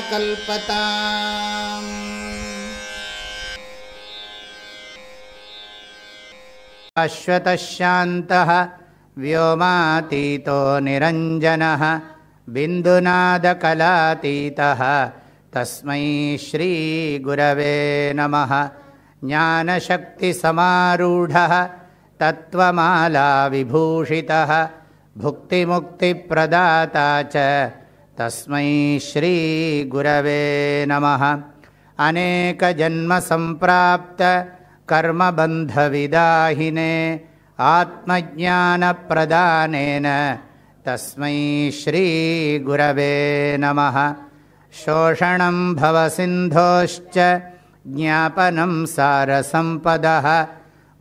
कल्पताम्। अश्वतशान्तः व्योमातीतो निरञ्जनः बिन्दुनादकलातीतः तस्मै श्रीगुरवे नमः। ज्ञानशक्तिसमारूढः तत्त्वमालाविभूषितः भुक्तिमुक्तिप्रदाता च। तस्मै श्रीगुरवे नमः। अनेकजन्मसम्प्राप्त कर्मबन्धविदाहिने आत्मज्ञानप्रदानेन तस्मै श्रीगुरवे नमः। शोषणं भवसिन्धोश्च ज्ञापनं सारसम्पदः।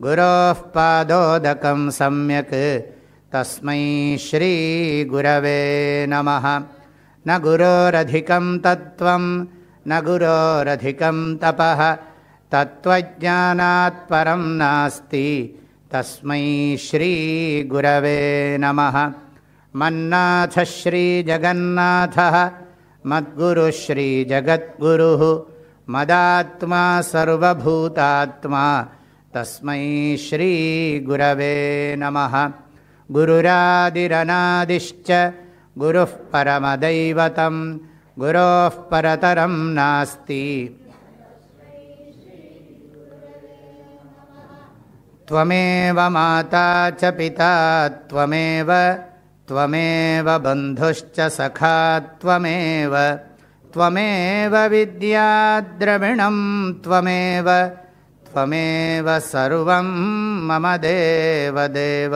गुरोः पादोदकं सम्यक् तस्मै श्रीगुरवे नमः। न गुरोरधिकं तत्त्वं न गुरोरधिकं तपः। तत्त्वज्ञानात् परं नास्ति। तस्मै श्रीगुरवे नमः। मन्नाथः श्रीजगन्नाथः मद्गुरुः श्रीजगद्गुरुः मदात्मा सर्वभूतात्मा। तस्मै श्रीगुरवे नमः गुरुरादिरनादिश्च गुरुः परमदैवतं गुरोः परतरं नास्ति। त्वमेव माता च पिता त्वमेव त्वमेव बन्धुश्च सखा त्वमेव त्वमेव विद्याद्रविणं त्वमेव त्वमेव सर्वं मम देवदेव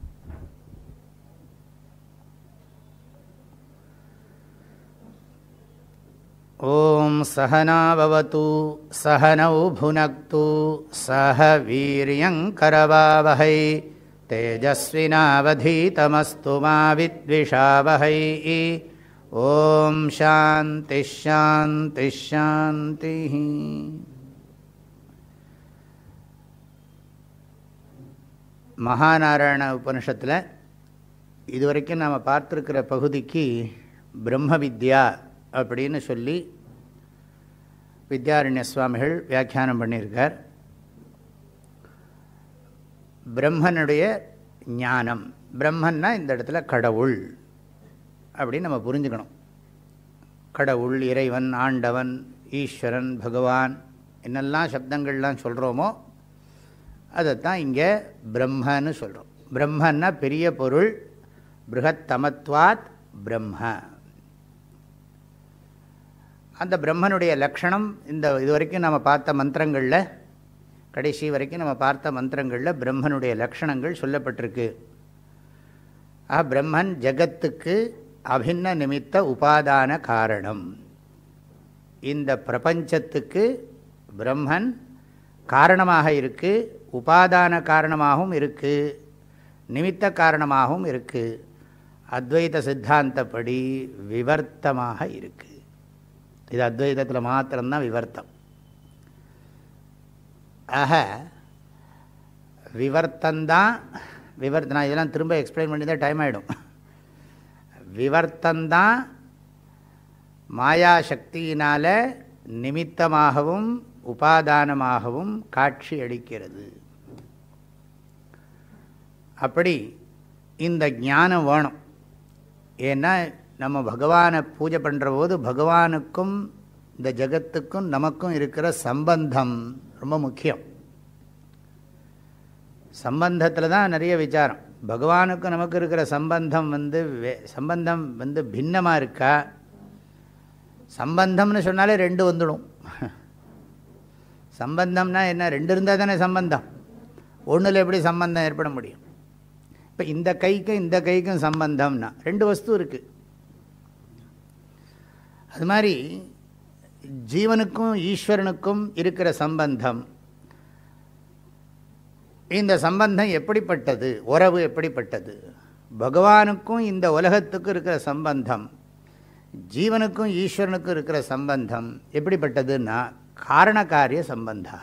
ॐ सहनाववतु सहनौ भुनक्तु सह वीर्यङ्करवावहै तेजस्विनावधीतमस्तु मा विद्विषावहै ॐ शान्तिश्शान्तिश्शान्तिः மகாநாராயண உபனிஷத்தில் இதுவரைக்கும் நாம் பார்த்துருக்கிற பகுதிக்கு பிரம்ம வித்யா அப்படின்னு சொல்லி வித்யாரண்ய சுவாமிகள் வியாக்கியானம் பண்ணியிருக்கார். பிரம்மனுடைய ஞானம். பிரம்மன்னா இந்த இடத்துல கடவுள் அப்படின்னு நம்ம புரிஞ்சுக்கணும். கடவுள் இறைவன் ஆண்டவன் ஈஸ்வரன் பகவான் என்னெல்லாம் சப்தங்கள்லாம் சொல்கிறோமோ அதைத்தான் இங்கே பிரம்மன்னு சொல்கிறோம் பிரம்மன்னா பெரிய பொருள் பிருகத்தமத்வாத் பிரம்ம. அந்த பிரம்மனுடைய லக்ஷணம் இந்த இது வரைக்கும் நம்ம பார்த்த மந்திரங்களில் கடைசி வரைக்கும் நம்ம பார்த்த மந்திரங்களில் பிரம்மனுடைய லக்ஷணங்கள் சொல்லப்பட்டிருக்கு. ஆ பிரம்மன் ஜகத்துக்கு அபின்ன நிமித்த உபாதான காரணம். இந்த பிரபஞ்சத்துக்கு பிரம்மன் காரணமாக இருக்குது உபாதான காரணமாகவும் இருக்குது நிமித்த காரணமாகவும் இருக்குது அத்வைத சித்தாந்தப்படி விவர்த்தமாக இருக்குது இது அத்வைதத்தில் மாத்திரம்தான் விவர்த்தம். ஆக விவர்த்தந்தான் விவர்த்த நான் இதெல்லாம் திரும்ப எக்ஸ்பிளைன் பண்ணி தான் டைம் ஆகிடும் விவர்த்தந்தான் மாயாசக்தியினால் நிமித்தமாகவும் உபாதானமாகவும் காட்சி அளிக்கிறது. அப்படி இந்த ஞானம் வேணும். ஏன்னா நம்ம பகவானை பூஜை பண்ணுற போது பகவானுக்கும் இந்த ஜகத்துக்கும் நமக்கும் இருக்கிற சம்பந்தம் ரொம்ப முக்கியம். சம்பந்தத்தில் தான் நிறைய விசாரம். பகவானுக்கும் நமக்கு இருக்கிற சம்பந்தம் வந்து சம்பந்தம் வந்து பின்னமாக இருக்கா? சம்பந்தம்னு சொன்னாலே ரெண்டு வந்துடும். சம்பந்தம்னா என்ன? ரெண்டு இருந்தால் தானே சம்பந்தம். ஒன்றில் எப்படி சம்பந்தம் ஏற்பட முடியும்? இப்போ இந்த கைக்கும் இந்த கைக்கும் சம்பந்தம்னா ரெண்டு வஸ்து இருக்குது அது மாதிரி ஜீவனுக்கும் ஈஸ்வரனுக்கும் இருக்கிற சம்பந்தம். இந்த சம்பந்தம் எப்படிப்பட்டது? உறவு எப்படிப்பட்டது? பகவானுக்கும் இந்த உலகத்துக்கும் இருக்கிற சம்பந்தம் ஜீவனுக்கும் ஈஸ்வரனுக்கும் இருக்கிற சம்பந்தம் எப்படிப்பட்டதுன்னா காரணக்காரிய சம்பந்தா.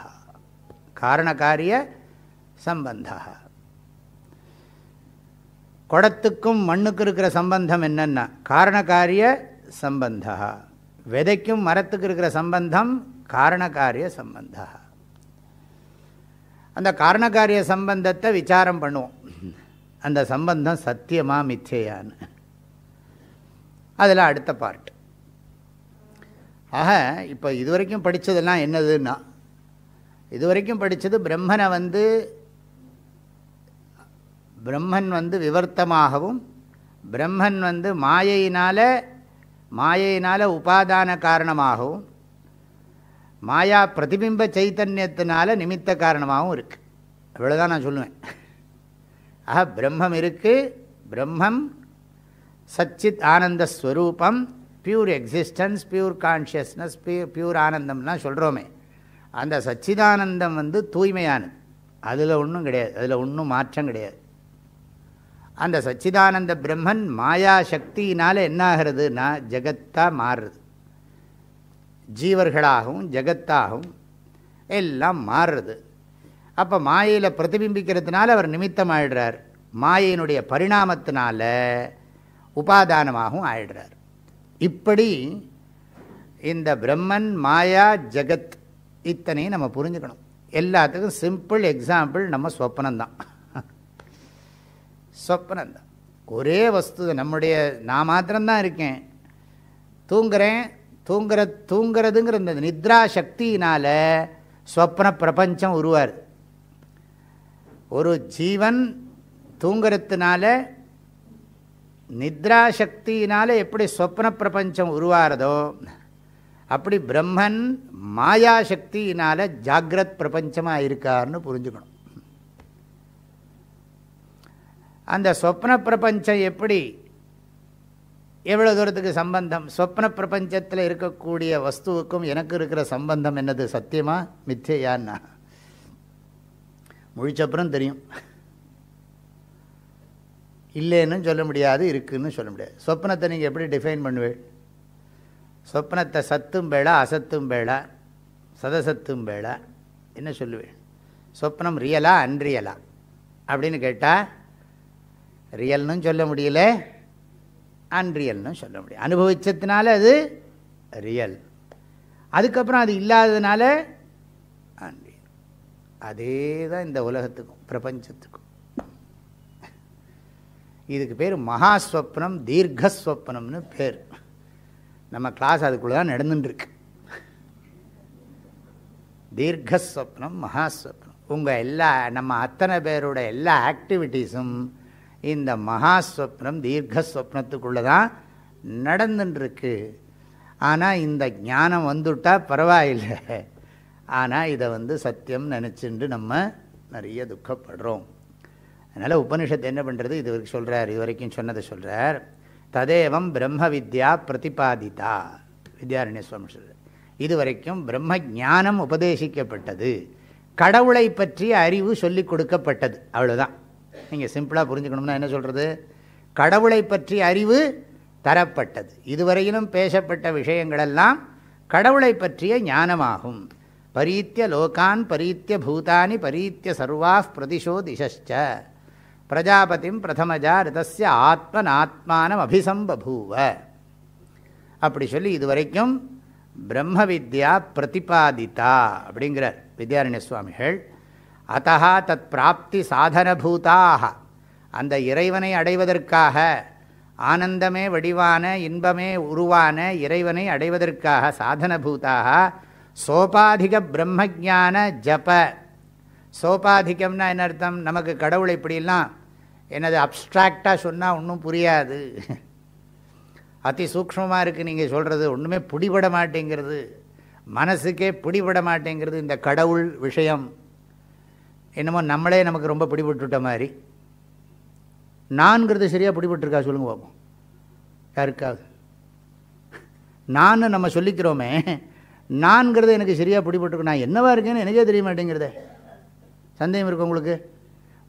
காரணக்காரிய சம்பந்தா. குடத்துக்கும் மண்ணுக்கும் இருக்கிற சம்பந்தம் என்னென்னா காரணக்காரிய சம்பந்தா விதைக்கும் மரத்துக்கு இருக்கிற சம்பந்தம் காரணக்காரிய சம்பந்தா அந்த காரணக்காரிய சம்பந்தத்தை விசாரம் பண்ணுவோம். அந்த சம்பந்தம் சத்தியமா மிச்சையான்னு அதில் அடுத்த பார்ட் ஆக இப்போ இதுவரைக்கும் படித்ததெல்லாம் என்னதுன்னா இதுவரைக்கும் படித்தது பிரம்மனை வந்து பிரம்மன் வந்து விவர்த்தமாகவும் பிரம்மன் வந்து மாயையினால் மாயையினால் உபாதான காரணமாகவும் மாயா பிரதிபிம்ப சைத்தன்யத்தினால நிமித்த காரணமாகவும் இருக்குது அவ்வளோதான் நான் சொல்லுவேன். ஆஹா பிரம்மம் இருக்குது பிரம்மம் சச்சித் ஆனந்த ஸ்வரூபம் pure existence pure consciousness pure pure ஆனந்தம்லாம் சொல்கிறோமே அந்த சச்சிதானந்தம் வந்து தூய்மையானது. அதில் ஒன்றும் கிடையாது. அதில் ஒன்றும் மாற்றம் கிடையாது. அந்த சச்சிதானந்த பிரம்மன் மாயா சக்தியினால் என்ன ஆகிறதுனா ஜெகத்தாக மாறுறது. ஜீவர்களாகவும் ஜெகத்தாகவும் எல்லாம் மாறுறது. அப்போ மாயையில் பிரதிபிம்பிக்கிறதுனால அவர் நிமித்தம் ஆயிடுறார் மாயையினுடைய பரிணாமத்தினால உபாதானமாகவும் ஆயிடுறார். இப்படி இந்த பிரம்மன் மாயா ஜெகத் இத்தனையும் நம்ம புரிஞ்சுக்கணும். எல்லாத்துக்கும் சிம்பிள் எக்ஸாம்பிள் நம்ம சொப்பனம்தான். சொப்பனம்தான் ஒரே வஸ்து நம்முடைய நான் மாத்திரம்தான் இருக்கேன். தூங்குறேன் தூங்குற தூங்குறதுங்கிற இந்த நித்ரா சக்தியினால் ஸ்வப்ன பிரபஞ்சம் உருவார். ஒரு ஜீவன் தூங்குறதுனால நித்ரா சக்தியினால் எப்படி ஸ்வப்ன பிரபஞ்சம் உருவாரதோ அப்படி பிரம்மன் மாயா சக்தியினால் ஜாகிரத் பிரபஞ்சமாக இருக்கார்னு புரிஞ்சுக்கணும். அந்த சொப்ன பிரபஞ்சம் எப்படி? எவ்வளோ தூரத்துக்கு சம்பந்தம்? சொப்ன பிரபஞ்சத்தில் இருக்கக்கூடிய வஸ்துவுக்கும் எனக்கு இருக்கிற சம்பந்தம் என்னது? சத்தியமா? மித்தியான்னா? முழிச்சப்புறம் தெரியும். இல்லைன்னு சொல்ல முடியாது இருக்குன்னு சொல்ல முடியாது. சொப்னத்தை நீங்கள் எப்படி டிஃபைன் பண்ணுவேன் சொப்னத்தை சத்தும் பேளா அசத்தும் பேளா சதசத்தும் பேளா என்ன சொல்லுவேன் சொப்னம் ரியலா அன்ரியலா அப்படின்னு கேட்டால் ரியல்னும் சொல்ல முடியல அன்ரியல்னு சொல்ல முடியும் அனுபவிச்சதுனால அது ரியல் அதுக்கப்புறம் அது இல்லாததுனால அன்ரியல் அதே தான் இந்த உலகத்துக்கும் பிரபஞ்சத்துக்கும். இதுக்கு பேர் மகாஸ்வப்னம் தீர்க்கஸ்வப்னம்னு பேர். நம்ம கிளாஸ் அதுக்குள்ளே தான் நடந்துட்டுருக்கு. தீர்க்கஸ்வப்னம் மகாஸ்வப்னம். உங்கள் எல்லா நம்ம அத்தனை பேரோட எல்லா ஆக்டிவிட்டீஸும் இந்த மகாஸ்வப்னம் தீர்க்கஸ்வப்னத்துக்குள்ளே தான் நடந்துட்டுருக்கு ஆனால் இந்த ஞானம் வந்துட்டால் பரவாயில்லை. ஆனால் இதை வந்து சத்தியம் நினச்சிண்டு நம்ம நிறைய துக்கப்படுறோம். அதனால் உபனிஷத்து என்ன பண்ணுறது இது வரைக்கும் சொல்கிறார் இது வரைக்கும் சொன்னதை சொல்கிறார் ததேவம் பிரம்ம வித்யா பிரதிபாதிதா. வித்யாரண்ய சுவாமி சொல்கிறார் இது வரைக்கும் பிரம்ம ஞானம் உபதேசிக்கப்பட்டது. கடவுளை பற்றிய அறிவு சொல்லிக் கொடுக்கப்பட்டது. அவ்வளோதான் நீங்கள் சிம்பிளாக புரிஞ்சுக்கணும்னா என்ன சொல்கிறது கடவுளை பற்றிய அறிவு தரப்பட்டது. இதுவரையிலும் பேசப்பட்ட விஷயங்களெல்லாம் கடவுளை பற்றிய ஞானமாகும். பரீத்திய லோகான் பரீத்திய பூதானி பரீத்திய சர்வா பிரதிஷோ திசச்ச பிரஜாபதிம் பிரதமஜா ரிதஸ்ய ஆத்மனாத்மானம் அபிசம்பூவ அப்படி சொல்லி இதுவரைக்கும் பிரம்ம வித்யா பிரதிபாதிதா அப்படிங்கிறார் வித்யாரண்ய சுவாமிகள் அத்தா தத் பிராப்தி சாதனபூதாக அந்த இறைவனை அடைவதற்காக ஆனந்தமே வடிவான இன்பமே உருவான இறைவனை அடைவதற்காக சாதனபூதாக சோபாதிக பிரம்மஜான ஜப. சோபாதிகம்னா என்ன அர்த்தம்? நமக்கு கடவுளை இப்படிலாம் என்னது அப்ட்ராக்டாக சொன்னால் ஒன்றும் புரியாது. அதி சூக்மமாக இருக்குது நீங்கள் சொல்கிறது ஒன்றுமே பிடிபட மாட்டேங்கிறது. மனசுக்கே பிடிபட மாட்டேங்கிறது இந்த கடவுள் விஷயம். என்னமோ நம்மளே நமக்கு ரொம்ப பிடிபட்டுவிட்ட மாதிரி. நான்கிறது சரியாக பிடிபட்டுருக்கா சொல்லுங்க பார்ப்போம் யாருக்காவது? நான் நம்ம சொல்லிக்கிறோமே நான்கிறது எனக்கு சரியாக பிடிபட்டுருக்கு. நான் என்னவா இருக்கேன்னு எனக்கே தெரிய மாட்டேங்கிறதே. சந்தேகம் இருக்குது உங்களுக்கு?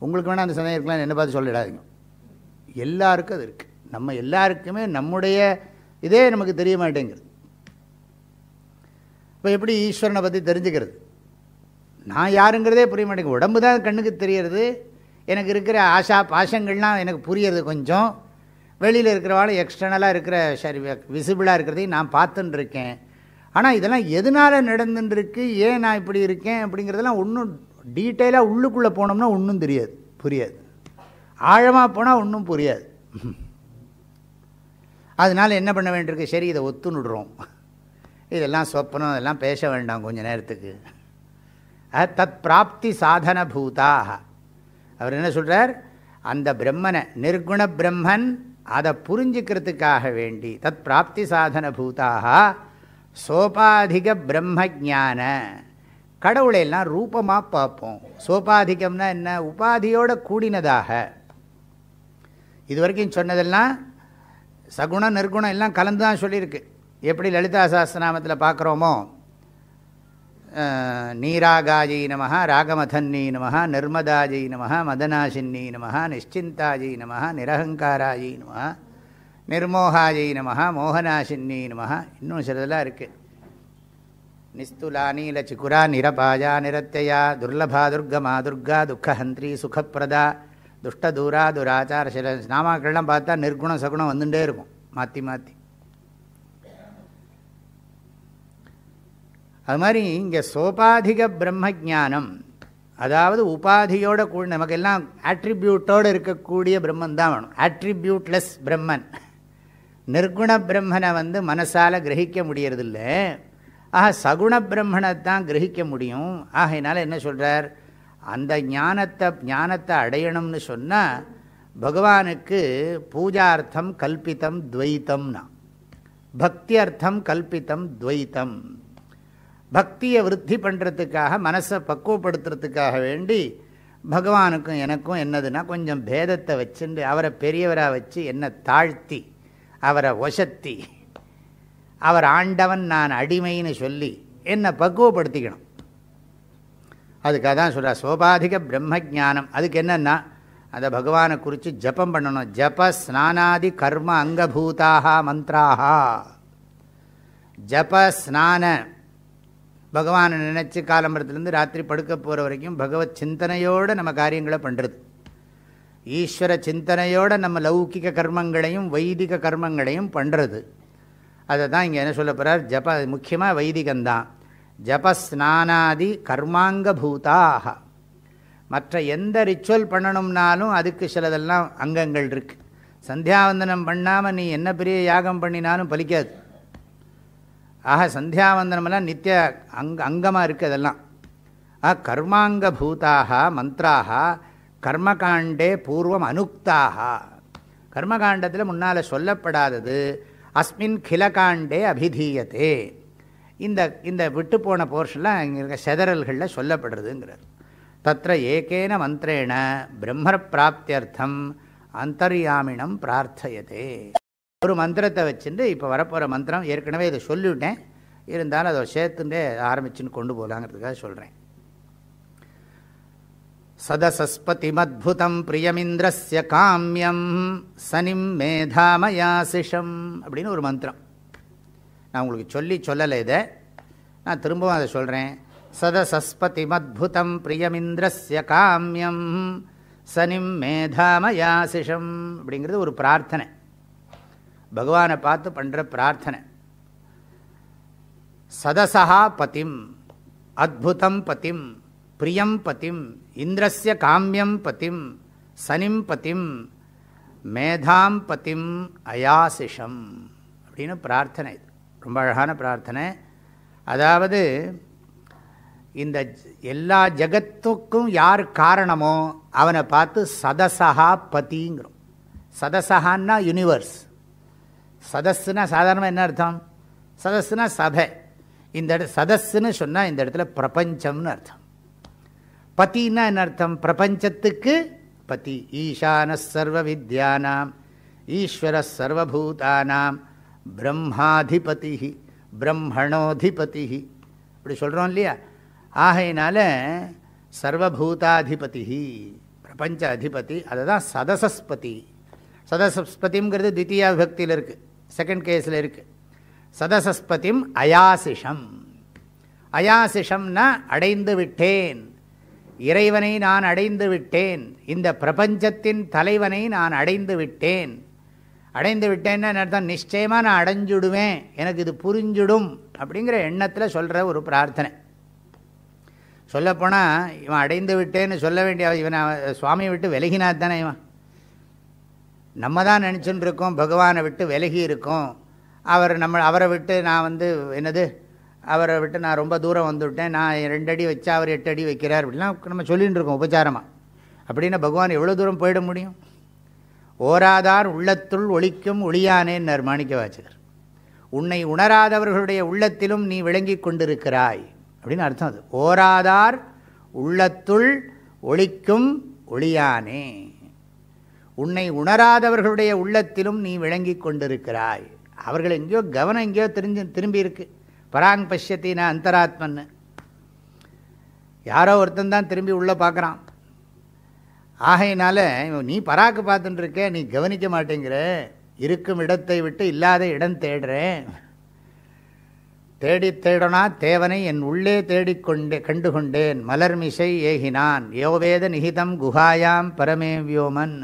உங்களுக்கு வேணால் அந்த சந்தேகம் இருக்கலாம் என்ன பார்த்து சொல்லிடாதீங்க. எல்லாருக்கும் அது இருக்குது நம்ம எல்லாருக்குமே நம்முடைய இதே நமக்கு தெரிய மாட்டேங்கிறது. இப்போ எப்படி ஈஸ்வரனை பற்றி தெரிஞ்சுக்கிறது? நான் யாருங்கிறதே புரிய மாட்டேங்குது. உடம்பு தான் கண்ணுக்கு தெரியறது. எனக்கு இருக்கிற ஆஷா பாசங்கள்லாம் எனக்கு புரியறது கொஞ்சம். வெளியில் இருக்கிறவாளும் எக்ஸ்டர்னலாக இருக்கிற சரி விசிபிளாக இருக்கிறதையும் நான் பார்த்துன்னு இருக்கேன் ஆனால் இதெல்லாம் எதனால் நடந்துட்டுருக்கு ஏன் நான் இப்படி இருக்கேன்? அப்படிங்கிறதெல்லாம் ஒன்றும் டீட்டெயிலாக உள்ளுக்குள்ளே போனோம்னா ஒன்றும் தெரியாது புரியாது. ஆழமாக போனால் ஒன்றும் புரியாது. அதனால் என்ன பண்ண வேண்டியிருக்கு? சரி இதை ஒத்துணுடுறோம் இதெல்லாம் சொப்பனம் இதெல்லாம் பேச வேண்டாம் கொஞ்சம் நேரத்துக்கு. தத் பிராப்தி சாதன பூதாக அவர் என்ன சொல்கிறார் அந்த பிரம்மனை நிர்குண பிரம்மன் அதை புரிஞ்சுக்கிறதுக்காக வேண்டி தத் பிராப்தி சாதன பூதாக சோபாதிக பிரம்ம ஜான கடவுளை எல்லாம் ரூபமாக பார்ப்போம். சோபாதிகம்னா என்ன? உபாதியோட கூடினதாக. இது வரைக்கும் சொன்னதெல்லாம் சகுணம் நிர்குணம் எல்லாம் கலந்து தான் சொல்லியிருக்கு. எப்படி லலிதா சாஸ்திரநாமத்தில் பார்க்குறோமோ நீராகாஜை நம ராகமதன்னீ நம நர்மதாஜை நம மதனாசின்னீ நம நிச்சிந்தாஜை நம நிரகங்காராஜை நம நிர்மோகாஜை நம மோகனாசின்னீ நம இன்னும் சிலதெல்லாம் இருக்குது நிஸ்துலா நீல சிக்குரா நிரபாயா நிரத்தையா துர்லபா துர்கமா துர்கா துக்கஹந்திரி சுகப்பிரதா துஷ்டதூரா துராச்சார சில நாமாக்கள்லாம் பார்த்தா நிர்குண சகுணம் வந்துட்டே இருக்கும் மாற்றி மாற்றி அது மாதிரி இங்கே சோபாதிக பிரம்ம ஜானம் அதாவது உபாதியோட கூட நமக்கெல்லாம் ஆட்ரிபியூட்டோடு இருக்கக்கூடிய பிரம்மன் தான் வேணும். ஆட்ரிபியூட்லெஸ் பிரம்மன். நிர்குண பிரம்மனை வந்து மனசால் கிரகிக்க முடியறதில்ல. ஆக சகுண பிரம்மனை தான் கிரகிக்க முடியும். ஆகையினால என்ன சொல்கிறார் அந்த ஞானத்தை ஞானத்தை அடையணும்னு சொன்னால் பகவானுக்கு பூஜார்த்தம் கல்பித்தம் துவைத்தம்னா. பக்தி அர்த்தம் கல்பித்தம் துவைத்தம். பக்தியை விருத்தி பண்ணுறதுக்காக மனசை பக்குவப்படுத்துறதுக்காக வேண்டி பகவானுக்கும் எனக்கும் என்னதுன்னா கொஞ்சம் பேதத்தை வச்சுட்டு அவரை பெரியவராக வச்சு என்னை தாழ்த்தி அவரை ஒசத்தி அவர் ஆண்டவன் நான் அடிமைன்னு சொல்லி என்னை பக்குவப்படுத்திக்கணும். அதுக்காக தான் சொல்கிற சோபாதிக பிரம்ம ஜானம் அதுக்கு என்னென்னா அந்த பகவானை குறித்து ஜபம் பண்ணணும். ஜப ஸ்நானாதி கர்ம அங்கபூதாக மந்த்ராக ஜப ஸ்நான பகவானை நினச்சி காலம்பரத்துலேருந்து ராத்திரி படுக்க போகிற வரைக்கும் பகவத் சிந்தனையோடு நம்ம காரியங்களை பண்ணுறது ஈஸ்வர சிந்தனையோடு நம்ம லௌகிக கர்மங்களையும் வைதிக கர்மங்களையும் பண்ணுறது அதை தான் இங்கே என்ன சொல்ல போகிறார் ஜப முக்கியமாக வைதிகம்தான். ஜபஸ்நானாதி கர்மாங்க பூதாக மற்ற எந்த ரிச்சுவல் பண்ணணும்னாலும் அதுக்கு சிலதெல்லாம் அங்கங்கள் இருக்குது சந்தியாவந்தனம் பண்ணாமல் நீ என்ன பெரிய யாகம் பண்ணினாலும் பலிக்காது. ஆக சந்தியாவந்தனமெல்லாம் நித்திய அங்க அங்கமாக இருக்குது அதெல்லாம். ஆ கர்மாங்க பூதாக மந்த்ராக கர்மகாண்டே பூர்வம் அனுக்தாக கர்மகாண்டத்தில் முன்னால் சொல்லப்படாதது அஸ்மின் கிலகாண்டே அபிதீயத்தே இந்த இந்த விட்டு போன போர்ஷன்லாம் இங்கே இருக்க செதறல்களில் சொல்லப்படுறதுங்கிறார் தத்த ஏகேன மந்திரேண பிரம்ம பிராப்தியர்த்தம் அந்தர்யாமினம் பிரார்த்தையதே. ஒரு மந்திரத்தை வச்சுட்டு இப்போ வரப்போகிற மந்திரம் ஏற்கனவே இதை சொல்லிவிட்டேன். இருந்தாலும் அதை சேர்த்துட்டே ஆரம்பிச்சுன்னு கொண்டு போகலாங்கிறதுக்காக சொல்கிறேன் சதசஸ்பதிமத்புதம் பிரியமிந்திரஸ்ய காமியம் சனிம் மேதாமயாசிஷம் அப்படின்னு ஒரு மந்திரம். நான் உங்களுக்கு சொல்லி சொல்லலை இதை. நான் திரும்பவும் அதை சொல்கிறேன் சதசஸ்பதிமத்புதம் பிரியமிந்திரஸ்ய காமியம் சனிம் மேதாமயாசிஷம் அப்படிங்கிறது ஒரு பிரார்த்தனை. பகவானை பார்த்து பண்ணுற பிரார்த்தனை. சதசா பதிம் அத்புதம் பதிம் பிரியம் பதிம் இந்திரஸ்ய காமியம் பதிம் சனிம் பதிம் மேதாம் பதிம் அயாசிஷம் அப்படின்னு பிரார்த்தனை. இது ரொம்ப அழகான பிரார்த்தனை. அதாவது இந்த எல்லா ஜகத்துக்கும் யார் காரணமோ அவனை பார்த்து சதசகா பதிங்கிறோம். சதசகான்னா யூனிவர்ஸ் சதஸ்ஸுனா சாதாரணமாக என்ன அர்த்தம்? சதஸ்ஸுனா சபை. இந்த இட சதஸ்ஸுன்னு சொன்னால் இந்த இடத்துல பிரபஞ்சம்னு அர்த்தம். பத்தின்னா என்ன அர்த்தம்? பிரபஞ்சத்துக்கு பதி ஈசான சர்வ வித்யானாம் ஈஸ்வர சர்வபூதானாம் பிரம்மாதிபதி பிரம்மணோதிபதி. இப்படி சொல்கிறோம் இல்லையா? ஆகையினால சர்வபூதாதிபதி பிரபஞ்ச அதிபதி அதை தான் சதசஸ்பதி. சதசஸ்பதிங்கிறது தித்தியா விபக்தியில் இருக்குது செகண்ட் கேஸில் இருக்குது சதசஸ்பதிம் அயாசிஷம். அயாசிஷம்னா அடைந்து விட்டேன். இறைவனை நான் அடைந்து விட்டேன். இந்த பிரபஞ்சத்தின் தலைவனை நான் அடைந்து விட்டேன். அடைந்து விட்டேன்னா அர்த்தம்? நிச்சயமாக நான் அடைஞ்சுடுவேன். எனக்கு இது புரிஞ்சுடும் அப்படிங்கிற எண்ணத்தில் சொல்கிற ஒரு பிரார்த்தனை. சொல்லப்போனால் இவன் அடைந்து விட்டேன்னு சொல்ல வேண்டிய இவன் சுவாமியை விட்டு விலகினா தானே இவன்? நம்ம தான் நினச்சின்னு இருக்கோம் பகவானை விட்டு விலகி இருக்கோம் அவர் நம்ம அவரை விட்டு நான் வந்து என்னது அவரை விட்டு நான் ரொம்ப தூரம் வந்துவிட்டேன் நான் ரெண்டு அடி வச்சா அவர் எட்டு அடி வைக்கிறார் அப்படிலாம் நம்ம சொல்லிகிட்டு இருக்கோம் உபச்சாரமாக அப்படின்னா பகவான் எவ்வளோ தூரம் போயிட முடியும்? ஓராதார் உள்ளத்துள் ஒழிக்கும் ஒளியானேன்னர் மாணிக்க வாச்சகர் உன்னை உணராதவர்களுடைய உள்ளத்திலும் நீ விளங்கி கொண்டிருக்கிறாய். அப்படின்னு அர்த்தம் அது. ஓராதார் உள்ளத்துள் ஒழிக்கும் ஒளியானே. உன்னை உணராதவர்களுடைய உள்ளத்திலும் நீ விளங்கி கொண்டிருக்கிறாய். அவர்கள் எங்கேயோ கவனம் எங்கேயோ தெரிஞ்சு திரும்பி இருக்கு. பராங் பஷ்யத்தின அந்தராத்மன்னு. யாரோ ஒருத்தன் தான் திரும்பி உள்ளே பார்க்குறான். ஆகையினால நீ பராக்கு பார்த்துட்டு இருக்க நீ கவனிக்க மாட்டேங்கிற. இருக்கும் இடத்தை விட்டு இல்லாத இடம் தேடுறேன் தேடி தேடனா தேவனை என் உள்ளே தேடிக்கொண்டே கண்டு கொண்டேன் மலர்மிசை ஏகினான். யோவேத நிகிதம் குஹாயாம் பரமே வியோமன்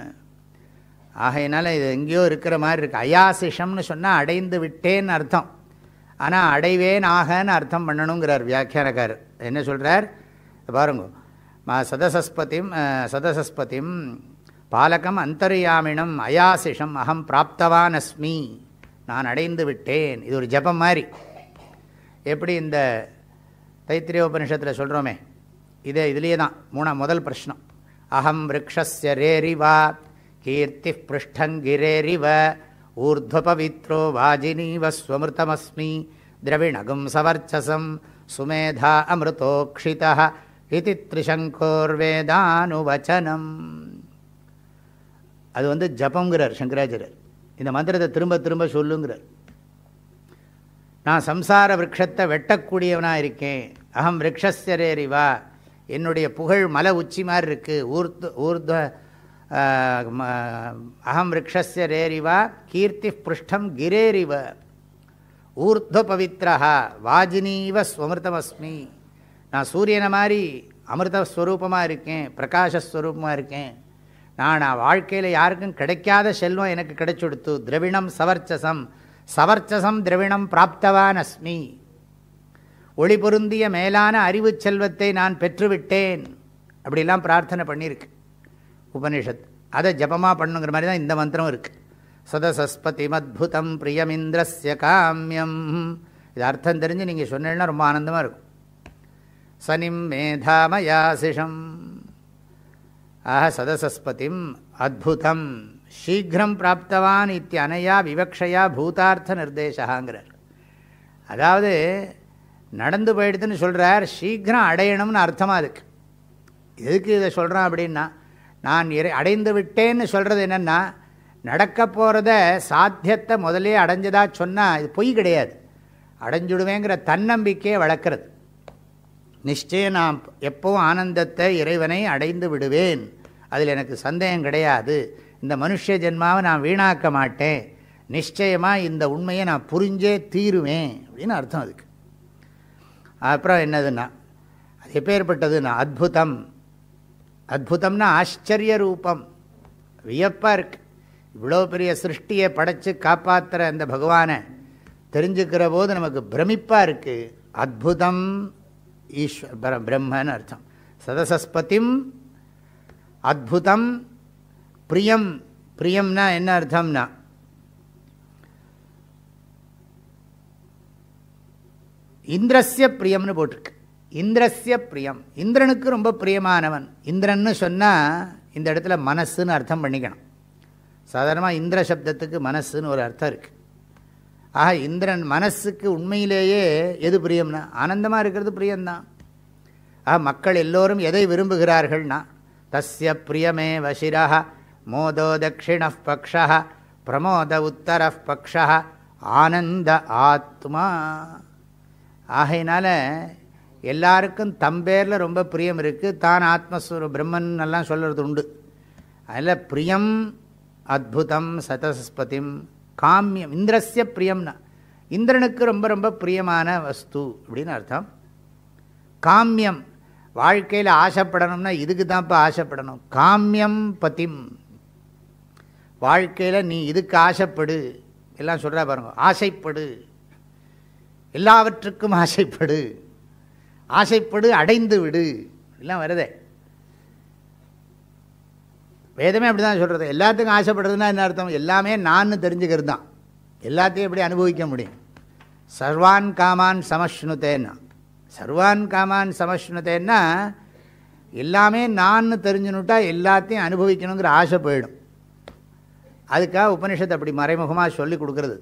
ஆகையினால இது எங்கேயோ இருக்கிற மாதிரி இருக்குது அயாசிஷம்னு சொன்னால் அடைந்து விட்டேன்னு அர்த்தம். ஆனால் அடைவேன் ஆகன்னு அர்த்தம் பண்ணணுங்கிறார் வியாக்கியானக்கார் என்ன சொல்கிறார் பாருங்க. மா சதசஸ்பதிம் சதசஸ்பதிம் பாலகம் அந்தர்யாமினம் அயாசிஷம் அகம் பிராப்தவான் அஸ்மி நான் அடைந்து விட்டேன். இது ஒரு ஜபம் மாதிரி. எப்படி இந்த தைத்திரிய உபனிஷத்தில் சொல்கிறோமே இதே இதுலேயே தான். மூணாம் முதல் பிரஷ்னம். அகம் விரக்ஷஸ்ய ரேரிவா கீர்த்தி பிருஷ்டங்கிரேரிவ ஊர்துவபவித்ரோ வாஜினீவஸ்வமிருதமஸ்மி திரவிணகும் சவர்ச்சசம் சுமேதா அமிர்தோக்ஷிதா இது த்ரிசங்கோர்வேதானுவச்சனம் அது வந்து ஜபங்கிறார் சங்கராச்சாரியர். இந்த மந்திரத்தை திரும்ப திரும்ப சொல்லுங்கிறார். நான் சம்சார விரக்ஷத்தை வெட்டக்கூடியவனாக இருக்கேன். அகம் விரக்ஷரேரிவா என்னுடைய புகழ் மலை உச்சி மாதிரி இருக்குது ஊர்து ஊர்த அகம் ரிக்ஷஸ்ய ரேரிவா கீர்த்தி பிருஷ்டம் கிரேரிவ. ஊர்த்வ பவித்ரா வாஜினீவ ஸ்வமிருதமஸ்மி. நான் சூரியனை மாதிரி அமிர்தஸ்வரூபமாக இருக்கேன் பிரகாஷஸ்வரூபமாக இருக்கேன். நான் நான் வாழ்க்கையில் யாருக்கும் கிடைக்காத செல்வம் எனக்கு கிடைச்சுடுத்து. திரவிணம் சவர்ச்சசம். சவர்ச்சசம் திரவிணம் பிராப்தவான் அஸ்மி ஒளி பொருந்திய மேலான அறிவு செல்வத்தை நான் பெற்றுவிட்டேன். அப்படிலாம் பிரார்த்தனை பண்ணியிருக்கு. உபனிஷத் அதை ஜபமாக பண்ணுங்கிற மாதிரி தான் இந்த மந்திரம் இருக்குது சதசஸ்பதி மத்புதம் பிரியமிந்திரஸ்ய காமியம். இது அர்த்தம் தெரிஞ்சு நீங்கள் சொன்னீங்கன்னா ரொம்ப ஆனந்தமாக இருக்கும். சனிம் மேதாமயாசிஷம். ஆஹ சதசஸ்பதிம் அத்புதம். சீக்கிரம் பிராப்தவான் இத்தியனையா விவக்ஷையா பூதார்த்த நிர்தேசகாங்கிறார். அதாவது நடந்து போயிடுதுன்னு சொல்கிறார் சீக்கிரம் அடையணும்னு அர்த்தமாக அதுக்கு. எதுக்கு இதை சொல்கிறான் அப்படின்னா நான் இறை அடைந்து விட்டேன்னு சொல்கிறது என்னென்னா நடக்க போகிறத சாத்தியத்தை முதலே அடைஞ்சதா சொன்னால் இது பொய் கிடையாது. அடைஞ்சுடுவேங்கிற தன்னம்பிக்கையை வளர்க்குறது. நிச்சயம் நான் எப்போவும் ஆனந்தத்தை இறைவனை அடைந்து விடுவேன். அதில் எனக்கு சந்தேகம் கிடையாது. இந்த மனுஷ ஜென்மாவை நான் வீணாக்க மாட்டேன். நிச்சயமாக இந்த உண்மையை நான் புரிஞ்சே தீருவேன் அப்படின்னு அர்த்தம் அதுக்கு. அப்புறம் என்னதுன்னா அது எப்பேற்பட்டதுன்னா அத்புதம். அற்புதம்னா ஆச்சரிய ரூபம் வியப்பாக இருக்கு. இவ்வளோ பெரிய சிருஷ்டியை படைத்து காப்பாற்றுற அந்த பகவானை தெரிஞ்சுக்கிற போது நமக்கு பிரமிப்பாக இருக்குது அத்புதம் ஈஸ்வர பிரம்மன்னு அர்த்தம். சதசஸ்பதிம் அத்புதம் பிரியம். பிரியம்னா என்ன அர்த்தம்னா? இந்திரஸ்ய பிரியம்னு போட்டிருக்கு. இந்திரஸ்ய பிரியம். இந்திரனுக்கு ரொம்ப பிரியமானவன். இந்திரன்னு சொன்னால் இந்த இடத்துல மனசுன்னு அர்த்தம் பண்ணிக்கணும். சாதாரணமாக இந்திர சப்தத்துக்கு மனசுன்னு ஒரு அர்த்தம் இருக்குது ஆக இந்திரன் மனசுக்கு உண்மையிலேயே எது பிரியம்னா ஆனந்தமாக இருக்கிறது பிரியம்தான். ஆக மக்கள் எல்லோரும் எதை விரும்புகிறார்கள்னா தஸ்ய பிரியமே வசிரா மோதோ தட்சிண பக்ஷா பிரமோத உத்தர பக்ஷா ஆனந்த ஆத்மா. ஆகையினால எல்லாருக்கும் தம்பேரில் ரொம்ப பிரியம் இருக்குது தான் ஆத்மஸ்வர பிரம்மன் எல்லாம் சொல்கிறது உண்டு. அதில் பிரியம் அத்புதம் சதஸ்பதிம் காமியம். இந்திரஸ்ய பிரியம்னா இந்திரனுக்கு ரொம்ப ரொம்ப பிரியமான வஸ்து அப்படின்னு அர்த்தம். காமியம் வாழ்க்கையில் ஆசைப்படணும்னா இதுக்கு தான்ப்பா ஆசைப்படணும். காமியம் பதிம். வாழ்க்கையில் நீ இதுக்கு ஆசைப்படு. எல்லாம் சொல்கிறா பாருங்க. ஆசைப்படு. எல்லாவற்றுக்கும் ஆசைப்படு. ஆசைப்படு அடைந்து விடு. எல்லாம் வருதே. வேதமே அப்படி தான் சொல்கிறது எல்லாத்துக்கும் ஆசைப்படுறதுன்னா என்ன அர்த்தம்? எல்லாமே நான் தெரிஞ்சுக்கிறது தான். எல்லாத்தையும் எப்படி அனுபவிக்க முடியும்? சர்வான் காமான் சமஷ்ணுத்தேன்னா சர்வான் காமான் சமஷ்ணுத்தேன்னா எல்லாமே நான் தெரிஞ்சுனுட்டா எல்லாத்தையும் அனுபவிக்கணுங்கிற ஆசை போயிடும். அதுக்காக உபனிஷத்து அப்படி மறைமுகமாக சொல்லி கொடுக்கறது.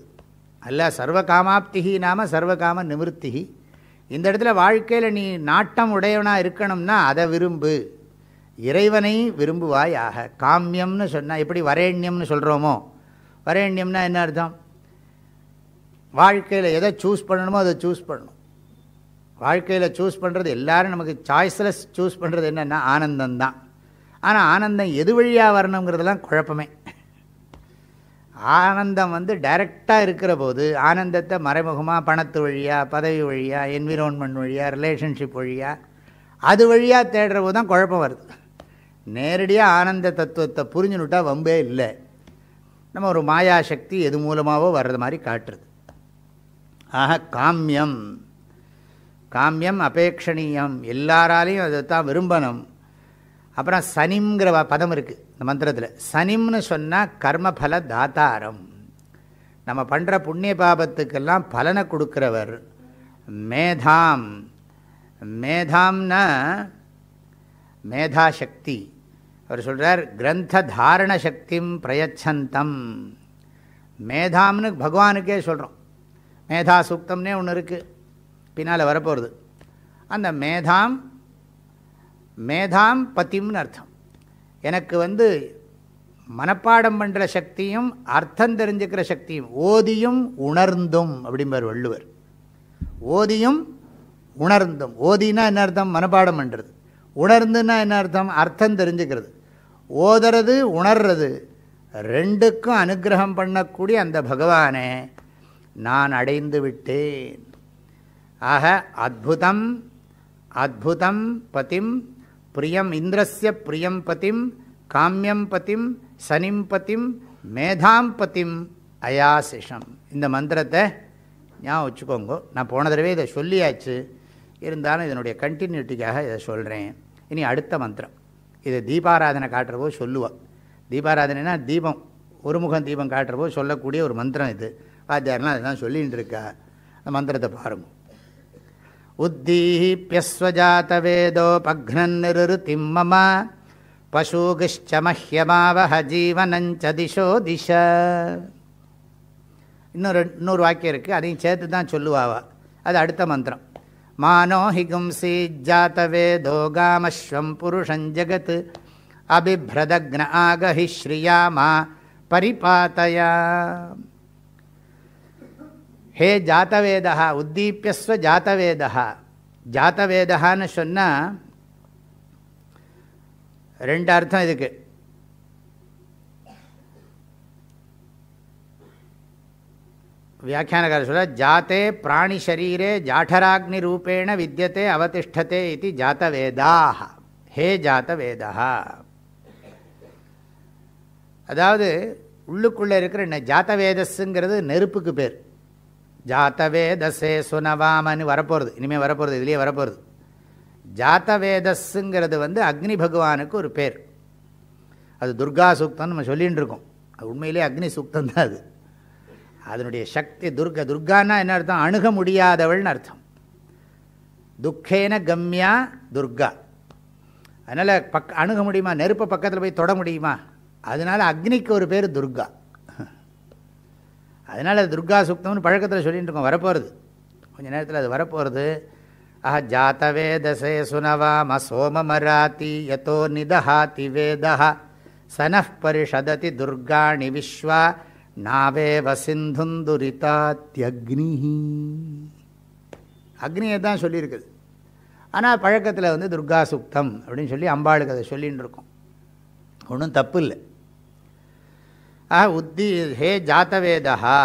அல்ல சர்வ காமாப்திகி நாம சர்வ காம நிவர்த்திகி இந்த இடத்துல வாழ்க்கையில் நீ நாட்டம் உடையவனாக இருக்கணும்னா அதை விரும்பு. இறைவனை விரும்புவாயாக. காமியம்னு சொன்னால் எப்படி வரேண்யம்னு சொல்கிறோமோ வரேண்யம்னா என்ன அர்த்தம்? வாழ்க்கையில் எதை சூஸ் பண்ணணுமோ அதை சூஸ் பண்ணணும். வாழ்க்கையில் சூஸ் பண்ணுறது எல்லோரும் நமக்கு சாய்ஸ்லெஸ் சூஸ் பண்ணுறது என்னென்னா ஆனந்தம்தான். ஆனால் ஆனந்தம் எது வழியாக வரணுங்கிறதெல்லாம் குழப்பமே. ஆனந்தம் வந்து டைரெக்டாக இருக்கிற போது ஆனந்தத்தை மறைமுகமாக பணத்து வழியாக பதவி வழியாக என்விரான்மெண்ட் வழியாக ரிலேஷன்ஷிப் வழியாக அது வழியாக தேடுற போது தான் குழப்பம் வருது. நேரடியாக ஆனந்த தத்துவத்தை புரிஞ்சுனுட்டா வம்பே இல்லை. நம்ம ஒரு மாயா சக்தி எது மூலமாகவோ வர்றது மாதிரி காட்டுறது. ஆக காமியம். காமியம் அபேக்ஷணீயம். எல்லாராலையும் அதை தான் விரும்பணும். அப்புறம் சனிங்கிற பதம் இருக்குது இந்த மந்திரத்தில் சனிம்னு சொன்னால் கர்மபல தாத்தாரம். நம்ம பண்ணுற புண்ணிய பாபத்துக்கெல்லாம் பலனை கொடுக்குறவர் மேதாம். மேதாம்னா மேதாசக்தி. அவர் சொல்கிறார் கிரந்த தாரண சக்திம் பிரயச்சந்தம். மேதாம்னு பகவானுக்கே சொல்கிறோம் மேதா சூக்தம்னே ஒன்று இருக்குது பின்னால் வரப்போகிறது அந்த மேதாம் மேதாம் பதிம்னு அர்த்தம். எனக்கு வந்து மனப்பாடம் பண்ணுற சக்தியும் அர்த்தம் தெரிஞ்சுக்கிற சக்தியும் ஓதியும் உணர்ந்தும் அப்படிம்பார் வள்ளுவர். ஓதியும் உணர்ந்தும். ஓதினா என்ன அர்த்தம்? மனப்பாடம் பண்ணுறது உணர்ந்துன்னா என்ன அர்த்தம்? அர்த்தம் தெரிஞ்சுக்கிறது. ஓதுறது உணர்றது ரெண்டுக்கும் அனுகிரகம் பண்ணக்கூடிய அந்த பகவானே நான் அடைந்து விட்டேன். ஆக அத்புதம் அத்புதம் பதிம் பிரியம் இந்திரஸ்ய பிரியம் பதிம் காமியம் பதிம் சனிம் பதிம் மேதாம் பதிம் அயாசிஷம். இந்த மந்திரத்தை ஞாபகம் வச்சுக்கோங்க. நான் போன தடவை இதை சொல்லியாச்சு. இருந்தாலும் இதனுடைய கண்டினியூட்டிக்காக இதை சொல்கிறேன் இனி அடுத்த மந்திரம். இது தீபாராதனை காட்டுறவோ சொல்லுவோம் தீபாராதனைனா தீபம். ஒருமுகம் தீபம் தீபம் போது சொல்லக்கூடிய ஒரு மந்திரம் இது. வாத்தியாரெலாம் அதுதான் சொல்லிகிட்டு இருக்கா. அந்த மந்திரத்தை பாருங்கள் உத்தீஹிப்பியஸ்வஜாத்தவேதோபக்னிருத்திம் மம. பசூகிஷ்ச மஹ்யமாவஹ ஜீவனஞ்ச திசோ திச இன்னொரு இன்னொரு வாக்கியம் இருக்குது அதையும் சேர்த்து தான் சொல்லுவாவா. அது அடுத்த மந்திரம். மானோஹிகும்சி ஜாத்தவேதோ காமஸ்வம் புருஷம் ஜகத் அபிப்ரதக்ன ஆகஹி ஸ்ரீயாமா பரிபாத்தயா ஹே ஜாத்தவேதா உத்தீப்பியஸ்வ ஜாத்தவேதா ஜாத்தவேதான்னு சொன்னால் ரெண்டு அர்த்தம் இதுக்கு வியாக்கியானக்காரர் சொல்ல ஜாத்தே பிராணி ஷரீரே ஜாఠராக்னி ரூபேண வித்தியத்தை அவதிஷ்டதே இது ஜாத்தவேதாக ஹே ஜாத்தவேதா அதாவது உள்ளுக்குள்ளே இருக்கிற ஜாத்தவேதஸுங்கிறது நெருப்புக்கு பேர். ஜாத்தவேதசே சுனவாமன்னு வரப்போகிறது இனிமேல் வரப்போகிறது இதுலேயே வரப்போகிறது ஜாத்தவேதஸ்ஸுங்கிறது வந்து அக்னி பகவானுக்கு ஒரு பேர். அது துர்கா சூக்தம்னு நம்ம சொல்லிகிட்டு இருக்கோம். அது உண்மையிலே அக்னி சூக்தம் தான் அது. அதனுடைய சக்தி துர்க துர்கான்னா என்ன அர்த்தம்? அணுக முடியாதவள்னு அர்த்தம். துக்கேன கம்யா துர்கா. அதனால் பக் அணுக முடியுமா? நெருப்பை பக்கத்தில் போய் தொட முடியுமா? அதனால் அக்னிக்கு ஒரு பேர் துர்கா. அதனால் துர்கா சுக்தம்னு பழக்கத்தில் சொல்லிகிட்டு இருக்கோம் வரப்போகிறது கொஞ்ச நேரத்தில் அது வரப்போகிறது அஹ ஜாத்தவே தசே சுனவாம சோமமராத்தி யதோ நிதஹாதி வேதா சன பரிஷததி துர்காணி விஸ்வா நாவே வசிந்துந்துரிதாத்யக்னி அக்னியை தான் சொல்லியிருக்குது. ஆனால் பழக்கத்தில் வந்து துர்கா சுக்தம் அப்படின்னு சொல்லி அம்பாளுக்கு அதை சொல்லின்னு இருக்கோம். ஒன்றும் தப்பு இல்லை. ஆஹ் உத்தி ஹே ஜாத்தவேதா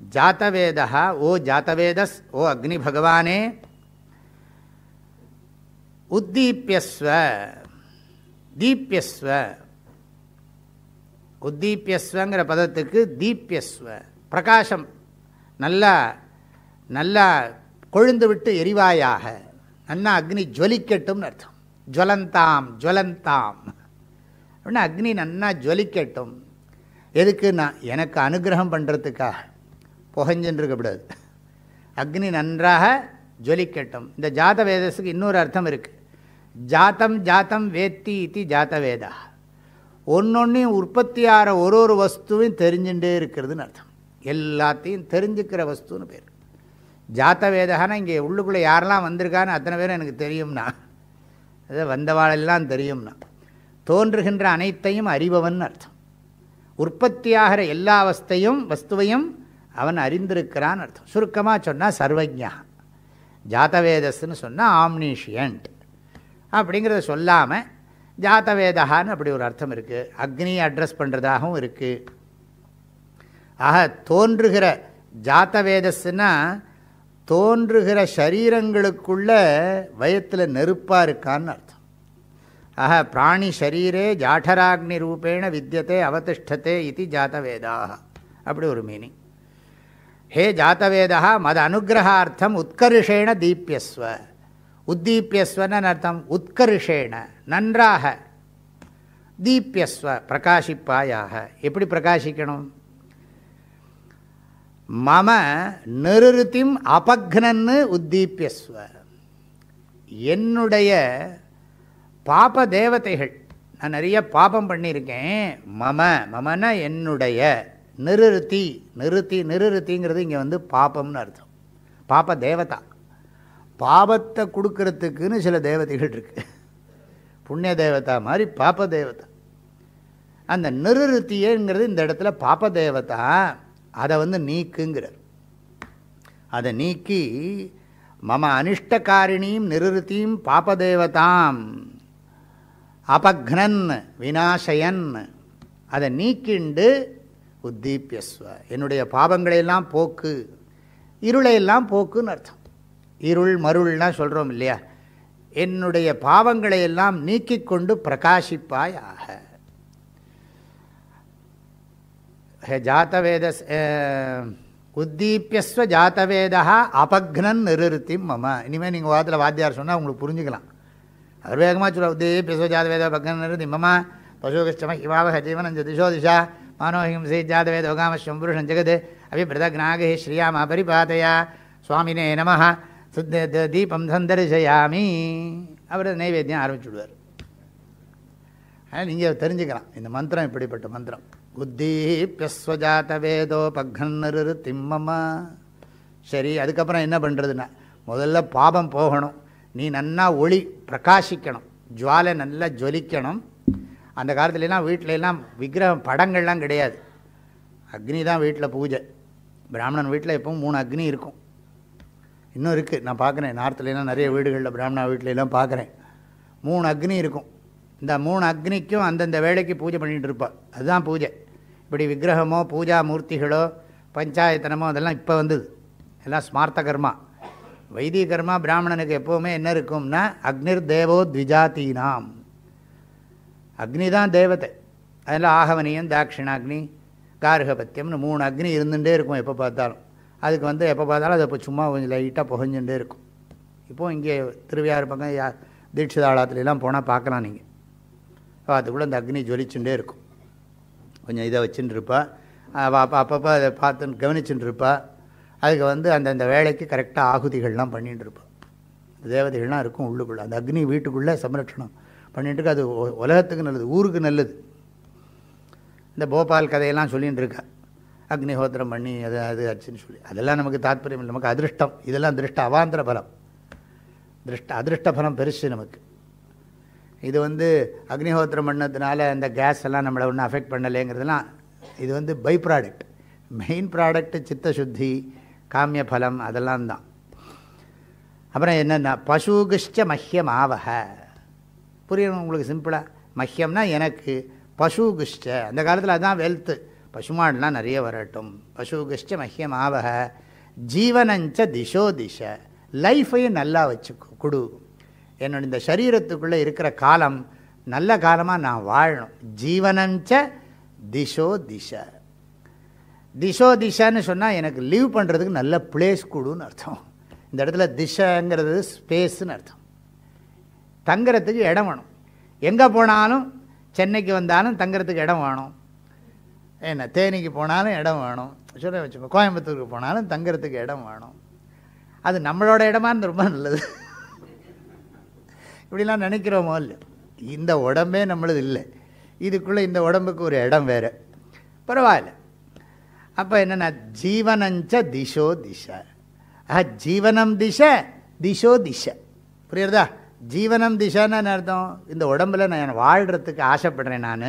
ஜாத்தவேதா ஓ ஜாத்தவேதஸ் ஓ அக்னி பகவானே உத்தீப்பியஸ்வ தீப்பியஸ்வ உத்தீப்பியஸ்வங்கிற பதத்துக்கு தீப்பியஸ்வ பிரகாசம் நல்லா நல்லா கொழுந்து விட்டு எரிவாயாக நன்னா அக்னி ஜுவலிக்கட்டும்னு அர்த்தம் ஜுவலந்தாம் ஜுவலந்தாம் அப்படின்னா அக்னி நன்னா ஜுவலிக்கட்டும் எதுக்கு நான் எனக்கு அனுகிரகம் பண்ணுறதுக்காக புகஞ்சுன்னு இருக்கக்கூடாது அக்னி நன்றாக ஜுவலிக்கட்டும் இந்த ஜாத வேதத்துக்கு இன்னொரு அர்த்தம் இருக்குது ஜாத்தம் ஜாத்தம் வேத்தி இது ஜாத வேதா ஒன்றொன்றையும் உற்பத்தி ஆகிற ஒரு ஒரு வஸ்துவையும் தெரிஞ்சுட்டே இருக்கிறதுன்னு அர்த்தம். எல்லாத்தையும் தெரிஞ்சுக்கிற வஸ்துன்னு பேர். ஜாத்த வேதகானா இங்கே உள்ளுக்குள்ளே யாரெல்லாம் வந்திருக்கான்னு அத்தனை பேரும் எனக்கு தெரியும்னா. அது வந்தவாளெல்லாம் தெரியும்னா. தோன்றுகின்ற அனைத்தையும் அறிபவன் அர்த்தம். உற்பத்தியாகிற எல்லா அவஸ்தையும் வஸ்துவையும் அவன் அறிந்திருக்கிறான் அர்த்தம். சுருக்கமாக சொன்னால் சர்வஜா ஜாத்தவேதஸ்ன்னு சொன்னால் ஆம்னிஷியன்ட் அப்படிங்கிறத சொல்லாமல் ஜாத்தவேதகான்னு அப்படி ஒரு அர்த்தம் இருக்குது அக்னியை அட்ரஸ் பண்ணுறதாகவும் இருக்குது ஆக தோன்றுகிற ஜாத்தவேதஸ்னா தோன்றுகிற சரீரங்களுக்குள்ள வயத்தில் நெருப்பாக இருக்கான்னு அர்த்தம். ஆக பிராணி ஷரீரே ஜாடராக்னி ரூபேண வித்தியதே அவதிஷ்டத்தே இது ஜாத்தவேதாக அப்படி ஒரு மீனிங் ஹே ஜாத்தவேதா மத அனுகிரகார்த்தம் உத்கர்ஷேண தீப்பியஸ்வ உத்தீப்பியஸ்வன்னு அர்த்தம் உத்கர்ஷேண நன்றாக. தீப்பியஸ்வ பிரகாஷிப்பாயாக எப்படி பிரகாசிக்கணும்? மம நிருத்திம் அபக்னன்னு உத்தீப்பியஸ்வ என்னுடைய பாப தேவதைகள். நான் நிறைய பாபம் பண்ணியிருக்கேன். மம மமன என்னுடைய. நிறுத்தி நிறுத்தி நிறுத்திங்கிறது இங்கே வந்து பாபம்னு அர்த்தம். பாப தேவதா. பாபத்தை கொடுக்கறதுக்குன்னு சில தேவதைகள் இருக்குது புண்ணிய தேவதா மாதிரி பாப தேவதா. அந்த நிறுத்தியங்கிறது இந்த இடத்துல பாப தேவதா அதை வந்து நீக்குங்கிறார். அதை நீக்கி மம அனிஷ்டகாரிணியும் நிறுத்தியும் பாபதேவதாம் அபக்னன் வினாசயன் அதை நீக்கிண்டு உத்தீப்யஸ்வ. என்னுடைய பாவங்களையெல்லாம் போக்கு. இருளையெல்லாம் போக்குன்னு அர்த்தம். இருள் மருள்லாம் சொல்கிறோம் இல்லையா? என்னுடைய பாவங்களையெல்லாம் நீக்கிக் கொண்டு பிரகாசிப்பாயாக ஜாத்தவேத உத்தீப்பியஸ்வ ஜாத்தவேதா அபக்னன் நிறுத்தி மம. இனிமேல் நீங்கள் வாதத்தில் வாத்தியார் சொன்னால் உங்களுக்கு புரிஞ்சுக்கலாம். அவர் வேகமாக சொல்ல உத்தீப்பியஸ்வ ஜாதவேத பக்னன் நிறுத்தி மம பசுகஷ்டம இவாவக ஜீவனம் ஜதிஷோ திஷா மானோஹிம்சை ஜாதவேத ஒகாமஸ்வம் புருஷன் ஜெகத் அபிபிரதக்னாகே ஸ்ரீயாமா பரிபாதையா சுவாமினே நம சுத்த தீபம் சந்தரிசயாமி அவர் நைவேத்தியம் ஆரம்பிச்சுடுவார் நீங்கள் தெரிஞ்சுக்கலாம் இந்த மந்திரம் இப்படிப்பட்ட மந்திரம் உத்தீப்பியஸ்வஜாத வேதோபக்னரு திம்மமா சரி அதுக்கப்புறம் என்ன பண்ணுறதுன்னா முதல்ல பாபம் போகணும் நீ நன்னா ஒளி பிரகாசிக்கணும். ஜுவாலை நல்லா ஜொலிக்கணும். அந்த காலத்துலலாம் வீட்டிலலாம் விக்கிரகம் படங்கள்லாம் கிடையாது. அக்னி தான் வீட்டில் பூஜை. பிராமணன் வீட்டில் எப்பவும் மூணு அக்னி இருக்கும். இன்னும் இருக்குது நான் பார்க்குறேன். நார்த்துலலாம் நிறைய வீடுகளில் பிராமணா வீட்டிலலாம் பார்க்குறேன். மூணு அக்னி இருக்கும். இந்த மூணு அக்னிக்கும் அந்தந்த வேலைக்கு பூஜை பண்ணிகிட்டு இருப்பாள் அதுதான் பூஜை. இப்படி விக்கிரகமோ பூஜா மூர்த்திகளோ பஞ்சாயத்தனமோ அதெல்லாம் இப்போ வந்தது. எல்லாம் ஸ்மார்த்த கர்மா. வைதிக பிராமணனுக்கு எப்போவுமே என்ன இருக்கும்னா அக்னிர் தேவோ த்விஜாத்தீனாம் அக்னி தான் தேவதை. அதில் ஆகவனியம் தாட்சிணாக்னி கார்கபத்தியம்னு மூணு அக்னி இருந்துகிட்டே இருக்கும் எப்போ பார்த்தாலும். அதுக்கு வந்து எப்போ பார்த்தாலும் அது இப்போ சும்மா கொஞ்சம் லைட்டாக புகஞ்சுட்டே இருக்கும். இப்போது இங்கே திருவையாறு பக்கம் யா தீட்சிதாளத்துலலாம் போனால் பார்க்கலாம் நீங்கள் அதுக்குள்ளே அந்த அக்னி ஜொலிச்சுட்டே இருக்கும். கொஞ்சம் இதை வச்சுட்டு இருப்பா. அப்போ அப்பப்போ அதை பார்த்து கவனிச்சுட்டு இருப்பாள் அதுக்கு வந்து அந்தந்த வேலைக்கு கரெக்டாக ஆகுதிகள்லாம் பண்ணிகிட்டு இருப்பான் தேவதைகள்லாம் இருக்கும் உள்ளுக்குள்ளே. அந்த அக்னி வீட்டுக்குள்ளே சம்ரட்சணம் பண்ணிட்டுருக்கு. அது உலகத்துக்கு நல்லது ஊருக்கு நல்லது. இந்த போபால் கதையெல்லாம் சொல்லிகிட்டு இருக்கா அக்னிஹோத்திரம் பண்ணி அது அது ஆச்சுன்னு சொல்லி. அதெல்லாம் நமக்கு தாற்பயம் இல்லை. நமக்கு அதிருஷ்டம். இதெல்லாம் திருஷ்ட அவாந்திர பலம். திருஷ்ட அதிருஷ்ட பலம் பெருசு நமக்கு. இது வந்து அக்னிஹோத்திரம் பண்ணதுனால அந்த கேஸ் எல்லாம் நம்மளை ஒன்றும் அஃபெக்ட் பண்ணலைங்கிறதுலாம் இது வந்து பை ப்ராடக்ட் மெயின் ப்ராடக்ட்டு சித்த சுத்தி காமிய பலம் அதெல்லாம் தான். அப்புறம் என்னென்னா பசுகிஷ்ட மஹ்யம் ஆவக புரியணும் உங்களுக்கு சிம்பிளாக மஹ்யம்னா எனக்கு பசுகிஷ்ட அந்த காலத்தில் அதுதான் வெல்த்து பசுமாடெலாம் நிறைய வரட்டும். பசுகிஷ்ட மஹ்யம் ஆவக ஜீவனஞ்ச திசோ திச. லைஃபையும் நல்லா வச்சு கொடு. என்னோட இந்த சரீரத்துக்குள்ளே இருக்கிற காலம் நல்ல காலமாக நான் வாழணும். ஜீவனஞ்ச திசோ திசை. திசோ திசான்னு சொன்னால் எனக்கு லீவ் பண்ணுறதுக்கு நல்ல பிளேஸ் கொடுன்னு அர்த்தம். இந்த இடத்துல திசைங்கிறது ஸ்பேஸ்ன்னு அர்த்தம். தங்குறதுக்கு இடம் வேணும். எங்கே போனாலும் சென்னைக்கு வந்தாலும் தங்குறதுக்கு இடம் வேணும். என்ன தேனிக்கு போனாலும் இடம் வேணும். சொல்ல வச்சுப்போம் கோயம்புத்தூருக்கு போனாலும் தங்குறதுக்கு இடம் வேணும். அது நம்மளோட இடமா இருந்து ரொம்ப நல்லது. இப்படிலாம் நினைக்கிறோமோ இல்லை இந்த உடம்பே நம்மளது இல்லை. இதுக்குள்ளே இந்த உடம்புக்கு ஒரு இடம் வேறு. பரவாயில்ல. அப்போ என்னென்னா ஜீவனஞ்ச திசோ திசை. ஆஹா ஜீவனம் திசை திசோ திசை. புரியுறதா? ஜீவனம் திசைன்னு அர்த்தம்? இந்த உடம்பில் நான் வாழ்கிறதுக்கு ஆசைப்படுறேன் நான்.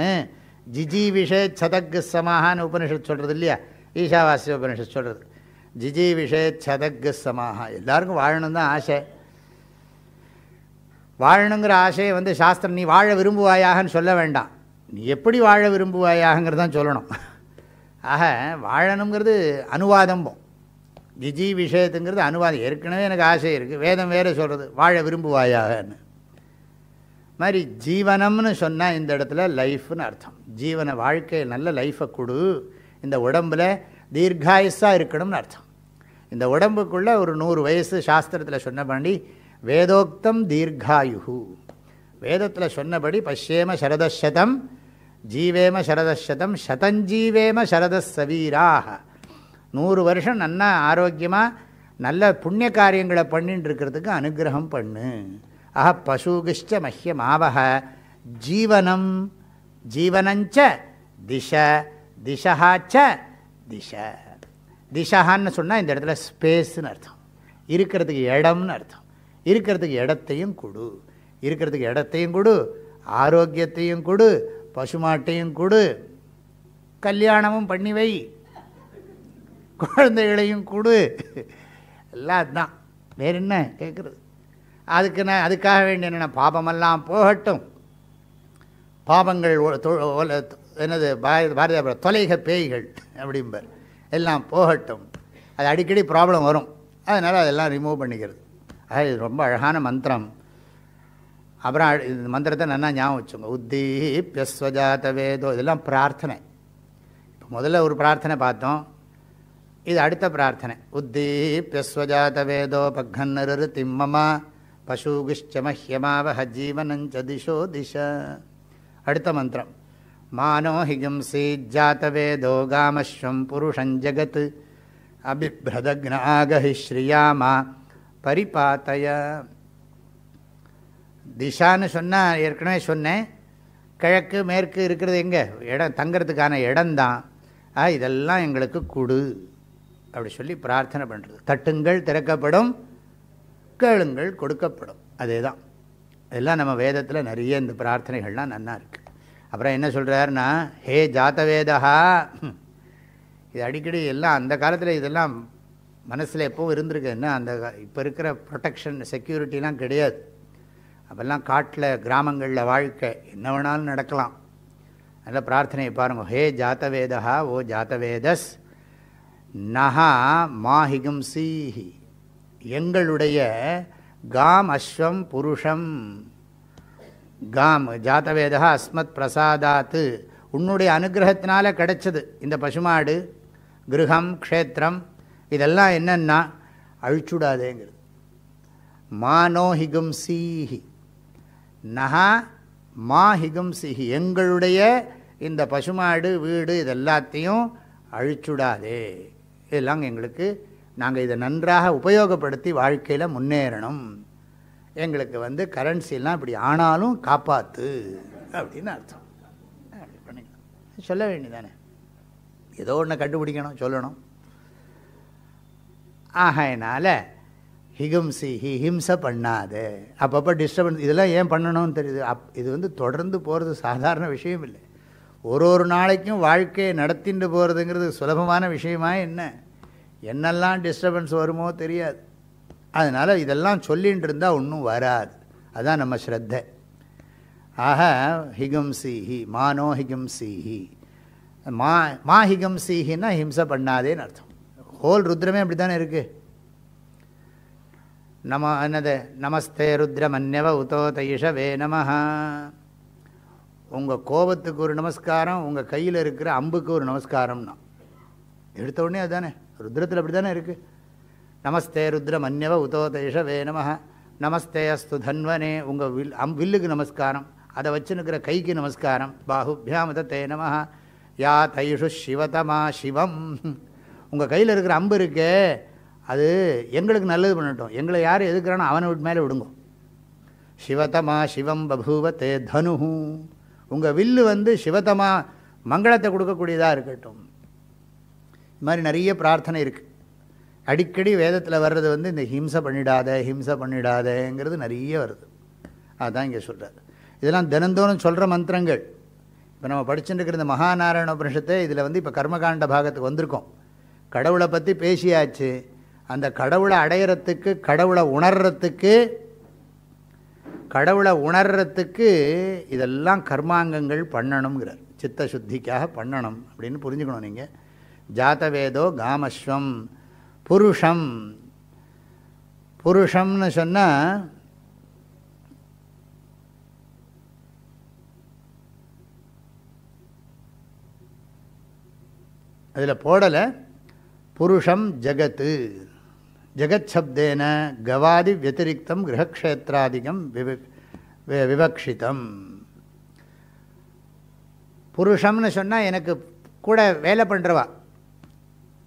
ஜிஜி விஷே சதக்கு சமாகான்னு உபனிஷத் சொல்கிறது இல்லையா? ஈஷாவாசிய உபனிஷத் சொல்கிறது ஜிஜி விஷே சதக்கு சமாகா எல்லாருக்கும் வாழணும் தான் ஆசை. வாழணுங்கிற ஆசையை வந்து சாஸ்திரம் நீ வாழ விரும்புவாயாகன்னு சொல்ல வேண்டாம். நீ எப்படி வாழ விரும்புவாயாகங்கிறது தான் சொல்லணும். ஆக வாழணுங்கிறது அனுவாதம்போம் ஜிஜி விஷயத்துங்கிறது அனுவாதம். ஏற்கனவே எனக்கு ஆசை இருக்குது வேதம் வேறு சொல்கிறது வாழ விரும்புவாயாகன்னு. மாதிரி ஜீவனம்னு சொன்னால் இந்த இடத்துல லைஃப்னு அர்த்தம். ஜீவன வாழ்க்கை நல்ல லைஃப்பை கொடு. இந்த உடம்பில் தீர்காயுஸாக இருக்கணும்னு அர்த்தம். இந்த உடம்புக்குள்ளே ஒரு நூறு வயசு சாஸ்திரத்தில் சொன்னபடி வேதோக்தம் தீர்காயு வேதத்தில் சொன்னபடி பஷ்யேம சரதசதம் ஜீவேம சரதசதம் சதஞ்சீவேம சரதசவீராக நூறு வருஷம் நல்லா ஆரோக்கியமாக நல்ல புண்ணிய காரியங்களை பண்ணிட்டு இருக்கிறதுக்கு அனுகிரகம் பண்ணு. ஆஹ பசுகிஷ்ட மஹ்யமாவக ஜீவனம் ஜீவனஞ்ச திச திசகாச்ச திச திசஹான்னு சொன்னால் இந்த இடத்துல ஸ்பேஸ்னு அர்த்தம். இருக்கிறதுக்கு இடம்னு அர்த்தம். இருக்கிறதுக்கு இடத்தையும் கொடு. இருக்கிறதுக்கு இடத்தையும் கொடு ஆரோக்கியத்தையும் கொடு பசுமாட்டையும் கொடு. கல்யாணமும் பண்ணி வை. குழந்தைகளையும் கொடு. எல்லாம் தான் வேறு என்ன கேட்குறது? அதுக்கு நான் அதுக்காக வேண்டிய என்னென்ன பாபமெல்லாம் போகட்டும். பாபங்கள் என்னது பாரதிய தொலைக பேய்கள் அப்படிம்பர். எல்லாம் போகட்டும். அது அடிக்கடி ப்ராப்ளம் வரும். அதனால் அதெல்லாம் ரிமூவ் பண்ணிக்கிறது. அது ரொம்ப அழகான மந்திரம். அப்புறம் இந்த மந்திரத்தை நல்லா ஞாபகம் வச்சுங்க உத்தீப்யஸ்வஜாத வேதோ இதெல்லாம் பிரார்த்தனை. இப்போ முதல்ல ஒரு பிரார்த்தனை பார்த்தோம். இது அடுத்த பிரார்த்தனை. உத்தீப்யஸ்வஜாத வேதோ பக்கன்னரு திம்மமா பசுகிஷ்டமஹ்யமாவஹ ஜீவனஞ்ச திசோ திச அடுத்த மந்திரம். மானோ ஹிகம்சி ஜாத்த வேதோ காமஸ்வம் புருஷஞ்சகத் அபிப்ரதக்னாகஹி ஸ்ரீயாமா பரிபாத்தய. திசான்னு சொன்னால் ஏற்கனவே சொன்னேன். கிழக்கு மேற்கு இருக்கிறது எங்கே? இடம் தங்கிறதுக்கான இடம்தான். ஆ இதெல்லாம் எங்களுக்கு கொடு. அப்படி சொல்லி பிரார்த்தனை பண்ணுறது தட்டுங்கள் திறக்கப்படும். கேளுங்கள் கொடுக்கப்படும். அதே தான் இதெல்லாம் நம்ம வேதத்தில் நிறைய இந்த பிரார்த்தனைகள்லாம் நன்னா இருக்குது அப்புறம் என்ன சொல்கிறாருன்னா ஹே ஜாத்தவேதா இது அடிக்கடி எல்லாம் அந்த காலத்தில் இதெல்லாம் மனசில் எப்போவும் இருந்திருக்கு. என்ன அந்த இப்போ இருக்கிற ப்ரொடெக்ஷன் செக்யூரிட்டிலாம் கிடையாது. அப்போல்லாம் காட்டில் கிராமங்களில் வாழ்க்கை. என்ன வேணாலும் நடக்கலாம். நல்ல பிரார்த்தனையை பாருங்கள் ஹே ஜாத்தவேதா ஓ ஜாத்தவேதஸ் நகா மாஹிகம் சீஹி. எங்களுடைய காம் அஸ்வம் புருஷம். காம் ஜாத்தவேதா அஸ்மத் பிரசாதாத்து. உன்னுடைய அனுகிரகத்தினால கிடைச்சது. இந்த பசுமாடு கிரகம் க்ஷேத்திரம் இதெல்லாம் என்னென்னா அழிச்சுடாதேங்கிறது. மானோஹிகம் சீஹி. நகா மா சிஹி. எங்களுடைய இந்த பசுமாடு வீடு இதெல்லாத்தையும் அழிச்சுடாதே. இதெல்லாம் எங்களுக்கு நாங்கள் இதை நன்றாக உபயோகப்படுத்தி வாழ்க்கையில் முன்னேறணும். எங்களுக்கு வந்து கரன்சிலாம் இப்படி ஆனாலும் காப்பாற்று அப்படின்னு அர்த்தம். அப்படி பண்ணிக்கலாம். சொல்ல வேண்டியதானே ஏதோ ஒன்று கண்டுபிடிக்கணும் சொல்லணும். ஆகையினால் ஹிகிம்சி ஹி ஹிம்சை பண்ணாது. அப்பப்போ டிஸ்டர்பன்ஸ் இதெல்லாம் ஏன் பண்ணணும்னு தெரியுது? அப் இது வந்து தொடர்ந்து போகிறது சாதாரண விஷயம் இல்லை. ஒரு ஒரு நாளைக்கும் வாழ்க்கையை நடத்திட்டு போகிறதுங்கிறது சுலபமான விஷயமா என்ன? என்னெல்லாம் டிஸ்டர்பன்ஸ் வருமோ தெரியாது. அதனால் இதெல்லாம் சொல்லிகிட்டு இருந்தால் ஒன்றும் வராது. அதுதான் நம்ம ஸ்ரத்தை. ஆக ஹிகம்சிஹி மானோ ஹிகம்சிஹி. மா மா ஹிகம்சிஹின்னா ஹிம்சை பண்ணாதேன்னு அர்த்தம். ஹோல் ருத்ரமே அப்படி தானே இருக்குது நம என்னது? நமஸ்தே ருத்ரமன்யவ உதோ தைஷவே நம உங்கள் கோபத்துக்கு ஒரு நமஸ்காரம் உங்கள் கையில் இருக்கிற அம்புக்கு ஒரு நமஸ்காரம்னா. எடுத்த உடனே அதுதானே. ருத்ரத்தில் அப்படி தானே இருக்குது நமஸ்தே ருத்ரமன்யவ உதோ தைஷவே நம நமஸ்தே அஸ்து தன்வனே. உங்கள் வில் அம் வில்லுக்கு நமஸ்காரம். அதை வச்சுன்னுக்கிற கைக்கு நமஸ்காரம். பாகுபியாமதத்தே நம யா தைஷு சிவதமா சிவம் உங்கள் கையில் இருக்கிற அம்பு இருக்கே. அது எங்களுக்கு நல்லது பண்ணட்டும். எங்களை யார் எதுக்குறானோ அவனை விட்டு மேலே விடுங்க. சிவதமா சிவம் பபூவ தே தனு. உங்கள் வில்லு வந்து சிவதமா மங்களத்தை கொடுக்கக்கூடியதாக இருக்கட்டும். இது மாதிரி நிறைய பிரார்த்தனை இருக்குது அடிக்கடி வேதத்தில் வர்றது வந்து இந்த ஹிம்சை பண்ணிடாத ஹிம்சை பண்ணிடாதேங்கிறது நிறைய வருது. அதுதான் இங்கே சொல்கிறார் இதெல்லாம் தினந்தோறும் சொல்கிற மந்திரங்கள். இப்போ நம்ம படிச்சுட்டு இருக்கிற இந்த மகாநாராயண உபனிஷத்தை இதில் வந்து இப்போ கர்மகாண்ட பாகத்துக்கு வந்திருக்கோம். கடவுளை பற்றி பேசியாச்சு. அந்த கடவுளை அடையிறத்துக்கு கடவுளை உணர்றத்துக்கு கடவுளை உணர்றத்துக்கு இதெல்லாம் கர்மாங்கங்கள் பண்ணணுங்கிறார் சித்த சுத்திக்காக பண்ணணும் அப்படின்னு புரிஞ்சுக்கணும் நீங்கள் ஜாத்தவேதோ காமஸ்வம் புருஷம் புருஷம்னு சொன்னால் அதில் போடலை. புருஷம் ஜகத்து. ஜெகச்சப்தேன கவாதி வத்திரிக்தம் கிரகக்ஷேத்திராதிகம் விவ விவக்ஷிதம். புருஷம்னு சொன்னால் எனக்கு கூட வேலை பண்ணுறவா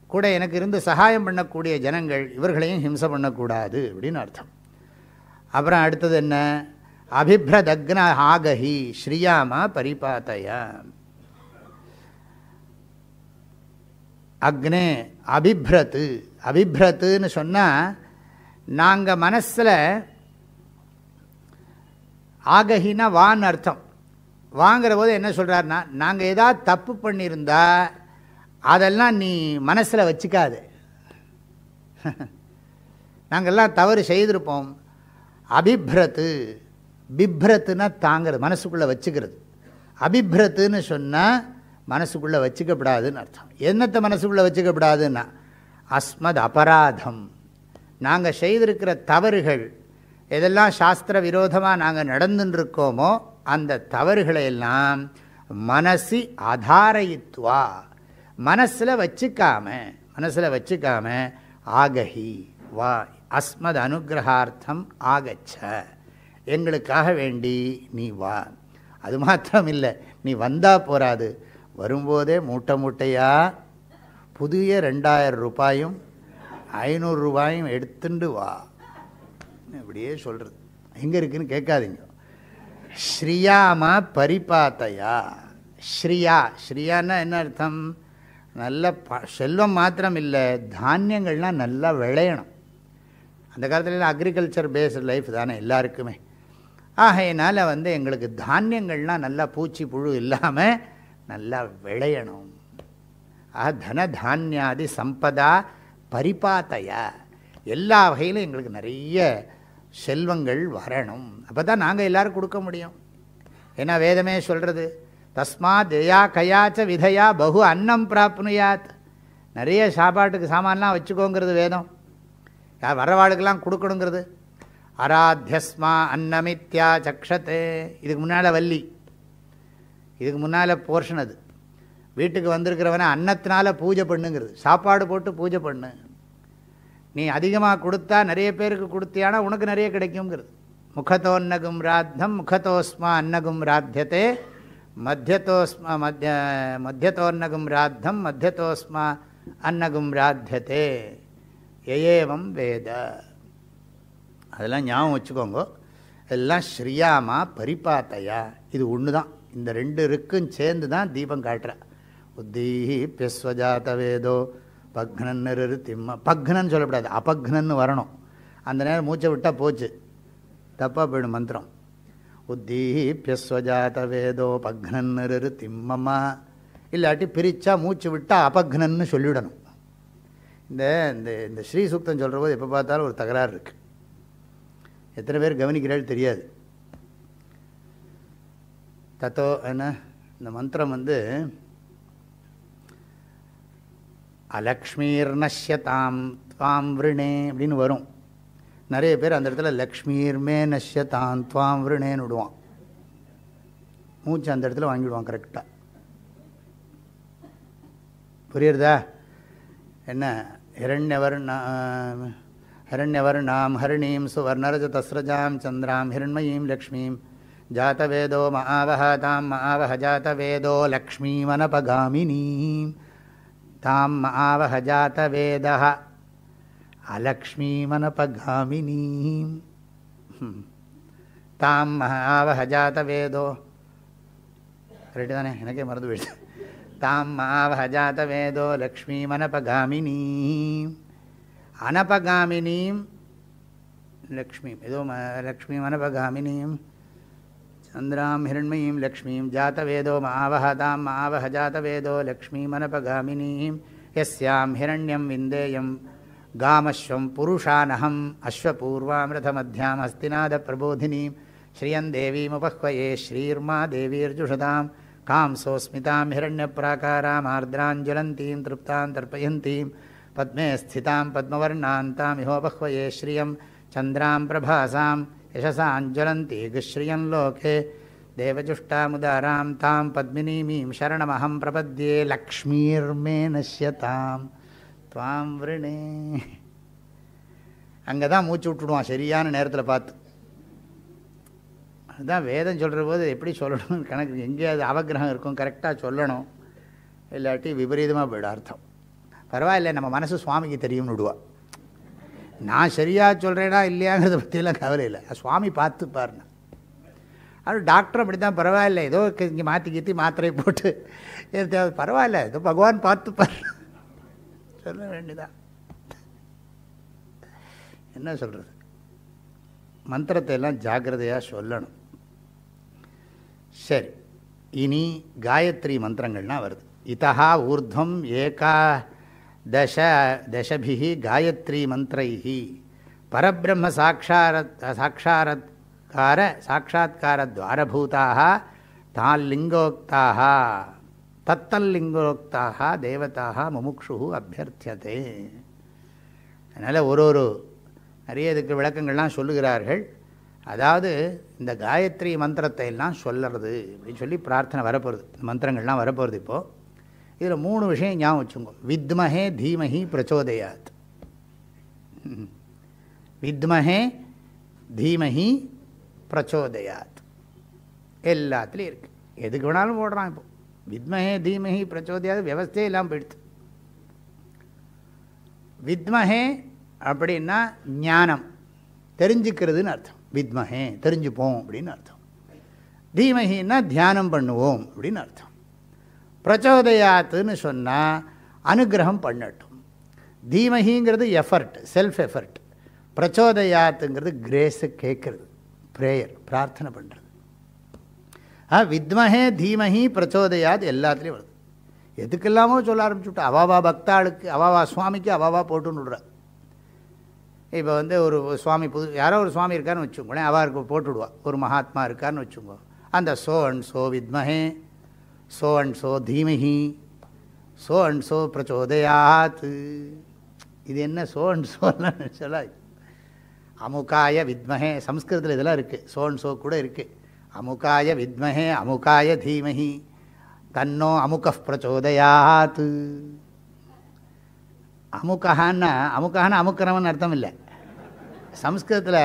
கூட எனக்கு இருந்து சகாயம் பண்ணக்கூடிய ஜனங்கள் இவர்களையும் ஹிம்சை பண்ணக்கூடாது அப்படின்னு அர்த்தம். அப்புறம் அடுத்தது என்ன? அபிப்ரதக்ன ஆகஹி ஸ்ரீயாமா பரிபாத்தையா. அக்னே அபிப்ரத்து. அபிப்ரத்துன்னு சொன்னால் நாங்கள் மனசில் ஆகஹினா வான்னு அர்த்தம். வாங்கிற போது என்ன சொல்கிறாருன்னா நாங்கள் ஏதாவது தப்பு பண்ணியிருந்தா அதெல்லாம் நீ மனசில் வச்சுக்காது. நாங்கள்லாம் தவறு செய்திருப்போம். அபிப்ரத்து பிப்ரத்துன்னா தாங்கிறது மனசுக்குள்ளே வச்சுக்கிறது. அபிப்ரத்துன்னு சொன்னால் மனசுக்குள்ளே வச்சுக்கப்படாதுன்னு அர்த்தம். என்னத்தை மனசுக்குள்ளே வச்சுக்கப்படாதுன்னா அஸ்மத் அபராதம். நாங்கள் செய்திருக்கிற தவறுகள் எதெல்லாம் சாஸ்திர விரோதமாக நாங்கள் நடந்துட்டுருக்கோமோ அந்த தவறுகளை எல்லாம் மனசி ஆதாரயித்வா மனசில் வச்சுக்காம மனசில் வச்சுக்காம ஆகஹி வா அஸ்மத் அனுகிரகார்த்தம் ஆகச்ச. எங்களுக்காக வேண்டி நீ வா. அது மாத்திரம் இல்லை நீ வந்தால் போராது வரும்போதே மூட்டை மூட்டையாக புதிய ரெண்டாயிரம் ரூபாயும் ஐநூறு ரூபாயும் எடுத்துண்டு வா. அப்படியே சொல்கிறது எங்கே இருக்குதுன்னு கேட்காதீங்க. ஸ்ரீயாமா பரிபாத்தையா? ஸ்ரீயா. ஸ்ரீயான்னா என்ன அர்த்தம்? நல்ல ப செல்வம் மாத்திரம் இல்லை தானியங்கள்லாம் நல்லா விளையணும். அந்த காலத்துல அக்ரிகல்ச்சர் பேஸ்டு லைஃப் தானே எல்லாருக்குமே. ஆகையினால் வந்து எங்களுக்கு தானியங்கள்லாம் நல்லா பூச்சி புழு இல்லாமல் நல்லா விளையணும். ஆக தன தானியாதி சம்பதா பரிபாத்தையா. எல்லா வகையிலும் எங்களுக்கு நிறைய செல்வங்கள் வரணும். அப்போ தான் நாங்கள் எல்லோரும் கொடுக்க முடியும். ஏன்னா வேதமே சொல்கிறது தஸ்மா தயா கயாச்ச விதையா பகு அன்னம் பிராப்னுயாத். நிறைய சாப்பாட்டுக்கு சாமான்லாம் வச்சுக்கோங்கிறது வேதம். யார் வரவாளுக்கெல்லாம் கொடுக்கணுங்கிறது. அராத்தியஸ்மா அன்னமித்யா சக்ஷத்தே. இதுக்கு முன்னால் வள்ளி. இதுக்கு முன்னால் போர்ஷன் அது. வீட்டுக்கு வந்திருக்கிறவனை அன்னத்தினால பூஜை பண்ணுங்கிறது. சாப்பாடு போட்டு பூஜை பண்ணு. நீ அதிகமாக கொடுத்தா நிறைய பேருக்கு கொடுத்தியானா உனக்கு நிறைய கிடைக்குங்கிறது. முகத்தோன்னகும் ராத்தம் முகத்தோஸ்மா அன்னகும் ராத்தியத்தே மத்தியத்தோஸ்மா மத்திய மத்தியத்தோன்னகும் ராத்தம் மத்தியத்தோஸ்மா அன்னகும் ராத்தியத்தே எயேவம் வேத. அதெல்லாம் ஞாபகம் வச்சுக்கோங்க. எல்லாம் ஸ்ரீயாமா பரிபாத்தையா. இது ஒன்று தான் இந்த ரெண்டு இருக்கும் சேர்ந்து தான் தீபம் காட்டுற. உத்தீஹி பியஸ்வஜாத வேதோ பக்னன்னு திம்ம பக்னன்னு சொல்லக்கூடாது அபக்னன்னு வரணும். அந்த நேரம் மூச்சை விட்டால் போச்சு. தப்பாக போயிடும் மந்திரம். உத்தீப்பியஸ்வஜாத வேதோபக்னன்னு திம்மமா இல்லாட்டி பிரித்தா மூச்சு விட்டால் அபக்னன்னு சொல்லிவிடணும் இந்த இந்த இந்த ஸ்ரீ சூக்தம் சொல்கிற போது எப்போ பார்த்தாலும் ஒரு தகராறு இருக்குது எத்தனை பேர் கவனிக்கிறாள் தெரியாது. தத்தோ என்ன இந்த மந்திரம் வந்து அலக்ஷ்மீர்நஷ்யதாம் துவாம் விருணே அப்படின்னு வரும். நிறைய பேர் அந்த இடத்துல லக்ஷ்மீர்மே நஷ்யதான் துவாம் விருணேன்னு விடுவான். மூச்சு அந்த இடத்துல வாங்கிவிடுவான் கரெக்டாக புரியுறதா? என்ன ஹிரண்யவர்ணாம் ஹிரண்யவர்ணாம் ஹரிணீம் சுவர்ணரஜதஸ்ரஜாம் சந்திராம் ஹிரண்மயீம் லக்ஷ்மீம் ஜாத்தவேதோ மஆவஹ தாம் மஆவஹ ஜாத்தவேதோ லக்ஷ்மீமனபகாமினீம் தாம் மஆவஹ ஜாத்தவேத அலக்ஷ்மீமனபகாமினீம் தாம் மஆவஹ ஜாத்தவேதோ கரெக்டு தானே? எனக்கே மறந்து போயிடுச்சு. தாம் மாவஹ ஜாத்தவேதோ லக்ஷ்மீமனபகாமினீம் அனபகாமினீம் லக்ஷ்மி ஏதோ ம லக்ஷ்மீம் சந்திராம் ஹிரண்மயீம் லக்ஷ்மீம் ஜாத்தவேதோ மாவஹ தாம் மாவஹ ஜாத்தவேதோ லக்ஷ்மீமனபகாமினீம் யஸ்யாம் ஹிரண்யம் விந்தேயம் காமஸ்வம் புருஷானஹம் அஸ்வபூர்வாமிரதமத்தியாம் ஹஸ்திநாத பிரபோதினீம் ஸ்ரீயன் தேவீமுபஹ்வயே ஸ்ரீர்மா தேவீர்ஜுஷதாம் காம்சோஸ்மிதாம் ஹிரண்யப்ராகாராம் ஆர்திராஞ்சலந்தீம் திருப்தாம் தர்ப்பயந்தீம் பத்மே ஸ்திதாம் பத்மவர்ணாந்தாமிஹோபஹ்வயே ஸ்ரியம் சந்திராம் பிரபாசாம் யசசாஞ்சலந்தீகுஸ்ரியம் லோகே தேவஜுஷ்டாமுதாராம் தாம் பத்மினீமீம் சரணமகம் பிரபத்யே லக்ஷ்மீர்மே நஷ்யதாம் துவாம் விருணே அங்கே தான் மூச்சு விட்டுடுவான் சரியான நேரத்தில் பார்த்து. அதுதான் வேதம் சொல்கிற போது எப்படி சொல்லணும் கணக்கு எங்கேயாவது அவகிரகம் இருக்கும் கரெக்டாக சொல்லணும். இல்லாட்டி விபரீதமாக போயிடும் அர்த்தம். பரவாயில்ல நம்ம மனசு சுவாமிக்கு தெரியும்னு விடுவாள் நான் சரியாக சொல்கிறேனா இல்லையாங்கிறத பற்றியெல்லாம் கவலை இல்லை. சுவாமி பார்த்து பாருங்க. அது டாக்டர் அப்படி தான் பரவாயில்ல. ஏதோ இங்கே மாற்றி கீற்றி மாத்திரை போட்டு தேவை பரவாயில்ல. ஏதோ பகவான் பார்த்து பாரு சொல்ல வேண்டியதான் என்ன சொல்கிறது மந்திரத்தை எல்லாம் ஜாக்கிரதையாக சொல்லணும். சரி. இனி காயத்ரி மந்திரங்கள்லாம் வருது. இத்தா ஊர்துவம் ஏகா தச தசபிஹி காயத்ரி மந்திரைஹி. பரபிரம்ம சாட்சார சாட்சாரத்கார சாட்சாத்காரத்வாரபூதாக தால்லிங்கோக்தாக தத்தல்லிங்கோக்தாக தேவதாக முமுக்ஷு அபியர்த்தியதே அதனால் ஒரு ஒரு நிறைய இதுக்கு விளக்கங்கள்லாம் சொல்லுகிறார்கள். அதாவது இந்த காயத்ரி மந்திரத்தை எல்லாம் சொல்லுறது அப்படின்னு சொல்லி பிரார்த்தனை வரப்போகிறது மந்திரங்கள்லாம் வரப்போகிறது இப்போது இதில் மூணு விஷயம் ஞாபகம் வச்சுக்கோ வித்மஹே தீமஹி பிரச்சோதயாத். வித்மஹே தீமஹி பிரச்சோதயாத். எல்லாத்துலேயும் இருக்குது எதுக்கு வேணாலும் போடுறான் இப்போ. வித்மஹே தீமஹி பிரச்சோதயாத் வியவஸ்தே எல்லாம் போயிடுது. வித்மஹே அப்படின்னா ஞானம். தெரிஞ்சுக்கிறதுன்னு அர்த்தம். வித்மஹே தெரிஞ்சுப்போம் அப்படின்னு அர்த்தம். தீமஹின்னா தியானம் பண்ணுவோம் அப்படின்னு அர்த்தம். பிரச்சோதயாத்துன்னு சொன்னால் அனுகிரகம் பண்ணட்டும். தீமஹிங்கிறது எஃபர்ட் செல்ஃப் எஃபர்ட் பிரச்சோதயாத்துங்கிறது கிரேஸு கேட்குறது. ப்ரேயர் பிரார்த்தனை பண்ணுறது ஆ வித்மஹே தீமஹி பிரச்சோதயாத் எல்லாத்துலேயும் வருது. எதுக்கெல்லாமோ சொல்ல ஆரம்பிச்சுட்டா. அவாவா பக்தாளுக்கு அவாவா சுவாமிக்கு அவாவா போட்டுன்னு விடுறா இப்போ வந்து ஒரு சுவாமி புது யாரோ ஒரு சுவாமி இருக்காருன்னு வச்சுக்கோங்களேன். அவருக்கு போட்டுவிடுவா ஒரு மகாத்மா இருக்காருன்னு வச்சுக்கோ அந்த சோ அண்ட் சோ வித்மஹே சோ அண்ட் சோ தீமஹி சோ அண்ட் சோ பிரச்சோதயாத். இது என்ன சோ அண்ட் சோலாம் சொல்ல அமுகாய வித்மஹே சம்ஸ்கிருதத்தில் இதெல்லாம் இருக்குது சோ அண்ட் சோ கூட இருக்குது அமுகாய வித்மஹே அமுகாய தீமஹி தன்னோ அமுக பிரச்சோதயாத். அமுகான்னா அமுகான்னு அமுக்கிறவன் அர்த்தம் இல்லை. சம்ஸ்கிருதத்தில்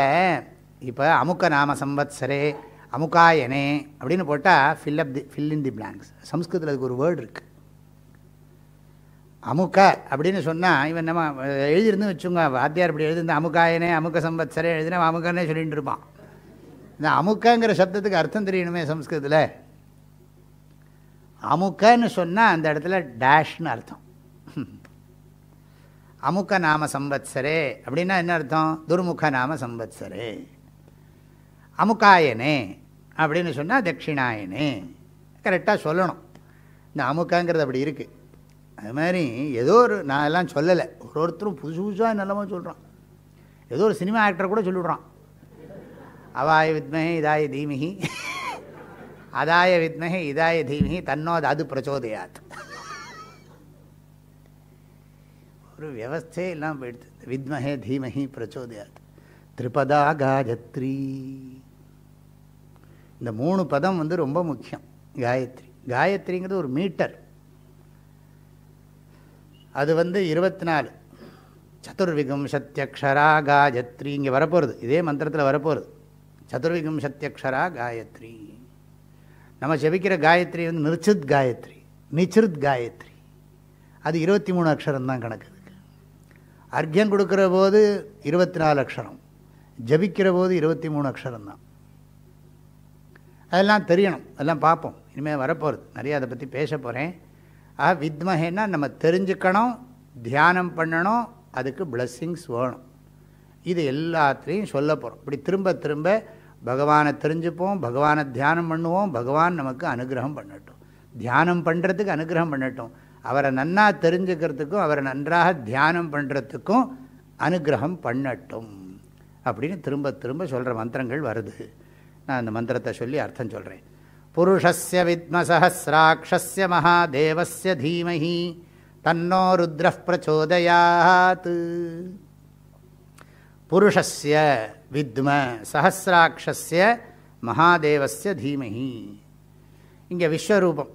இப்போ அமுக்க நாம சம்பத்சரே அமுகாயனே அப்படின்னு போட்டால் fill up the fill in the blanks சம்ஸ்கிருதத்தில் அதுக்கு ஒரு வேர்டு இருக்குது அமுக அப்படின்னு சொன்னால் இவன் நம்ம எழுதியிருந்து வச்சுங்க வாத்தியார் இப்படி எழுதிருந்த அமுகாயனே அமுக சம்பத்சரே எழுதினா அமுகன்னே சொல்லிட்டு இருப்பான். இந்த அமுக்கங்கிற சப்தத்துக்கு அர்த்தம் தெரியணுமே சம்ஸ்கிருதத்தில். அமுக்கன்னு சொன்னால் அந்த இடத்துல டேஷ்னு அர்த்தம். அமுக்க நாம சம்பத்சரே அப்படின்னா என்ன அர்த்தம்? துர்முக நாம சம்பத்சரே. அமுகாயனே அப்படின்னு சொன்னால் தட்சிணாயனே. கரெக்டாக சொல்லணும். இந்த அமுக்கங்கிறது அப்படி இருக்குது அது மாதிரி ஏதோ ஒரு நான் எல்லாம் சொல்லலை. ஒரு ஒருத்தரும் புதுசு புதுசாக நல்லமா சொல்கிறான் ஏதோ ஒரு சினிமா ஆக்டர் கூட சொல்லிவிட்றான். அவாய வித்மஹே இதாய தீமிகி. அதாய வித்மஹே இதாய தீமிகி. தன்னோது அது பிரச்சோதயாத். ஒரு வியவஸ்தே எல்லாம் போயிடுது. வித்மஹே தீமஹி பிரச்சோதயாத். திரிபதா காயத்ரி. இந்த மூணு பதம் வந்து ரொம்ப முக்கியம். காயத்ரி. காயத்ரிங்கிறது ஒரு மீட்டர். அது வந்து இருபத்தி நாலு சதுர்விகம் சத்தியக்ஷரா காயத்ரி. இங்கே வரப்போகிறது இதே மந்திரத்தில் வரப்போகிறது சதுர்விகம் சத்தியக்ஷரா காயத்ரி. நம்ம ஜபிக்கிற காயத்ரி வந்து நிர்ச்சித் காயத்ரி. நிச்சிருத் காயத்ரி. அது இருபத்தி மூணு அக்ஷரம் தான் கணக்கு அதுக்கு. அர்க்கியம் கொடுக்குற போது இருபத்தி நாலு அக்ஷரம். ஜபிக்கிற போது இருபத்தி மூணு அக்ஷரம் தான். அதெல்லாம் தெரியணும். அதெல்லாம் பார்ப்போம். இனிமேல் வரப்போகிறது நிறையா அதை பற்றி பேச போகிறேன் ஆ வித்மஹேன்னா நம்ம தெரிஞ்சுக்கணும் தியானம் பண்ணணும் அதுக்கு பிளஸ்ஸிங்ஸ் வேணும். இது எல்லாத்துலேயும் சொல்ல போகிறோம் இப்படி திரும்ப திரும்ப பகவானை தெரிஞ்சுப்போம் பகவானை தியானம் பண்ணுவோம் பகவான் நமக்கு அனுகிரகம் பண்ணட்டும். தியானம் பண்ணுறதுக்கு அனுகிரகம் பண்ணட்டும். அவரை நன்னா தெரிஞ்சுக்கிறதுக்கும் அவரை நன்றாக தியானம் பண்ணுறதுக்கும் அனுகிரகம் பண்ணட்டும். அப்படின்னு திரும்ப திரும்ப சொல்கிற மந்திரங்கள் வருது. நான் அந்த மந்திரத்தை சொல்லி அர்த்தம் சொல்கிறேன் புருஷஸ்ய வித்மசஹசிராட்சஸ்ய மகாதேவஸ்ய தீமஹி தன்னோ ருத்ர பிரச்சோதயாத். புருஷஸ்ய வித்ம சஹசிராட்சஸ்ய மகாதேவஸ்ய தீமஹி. இங்கே விஸ்வரூபம்.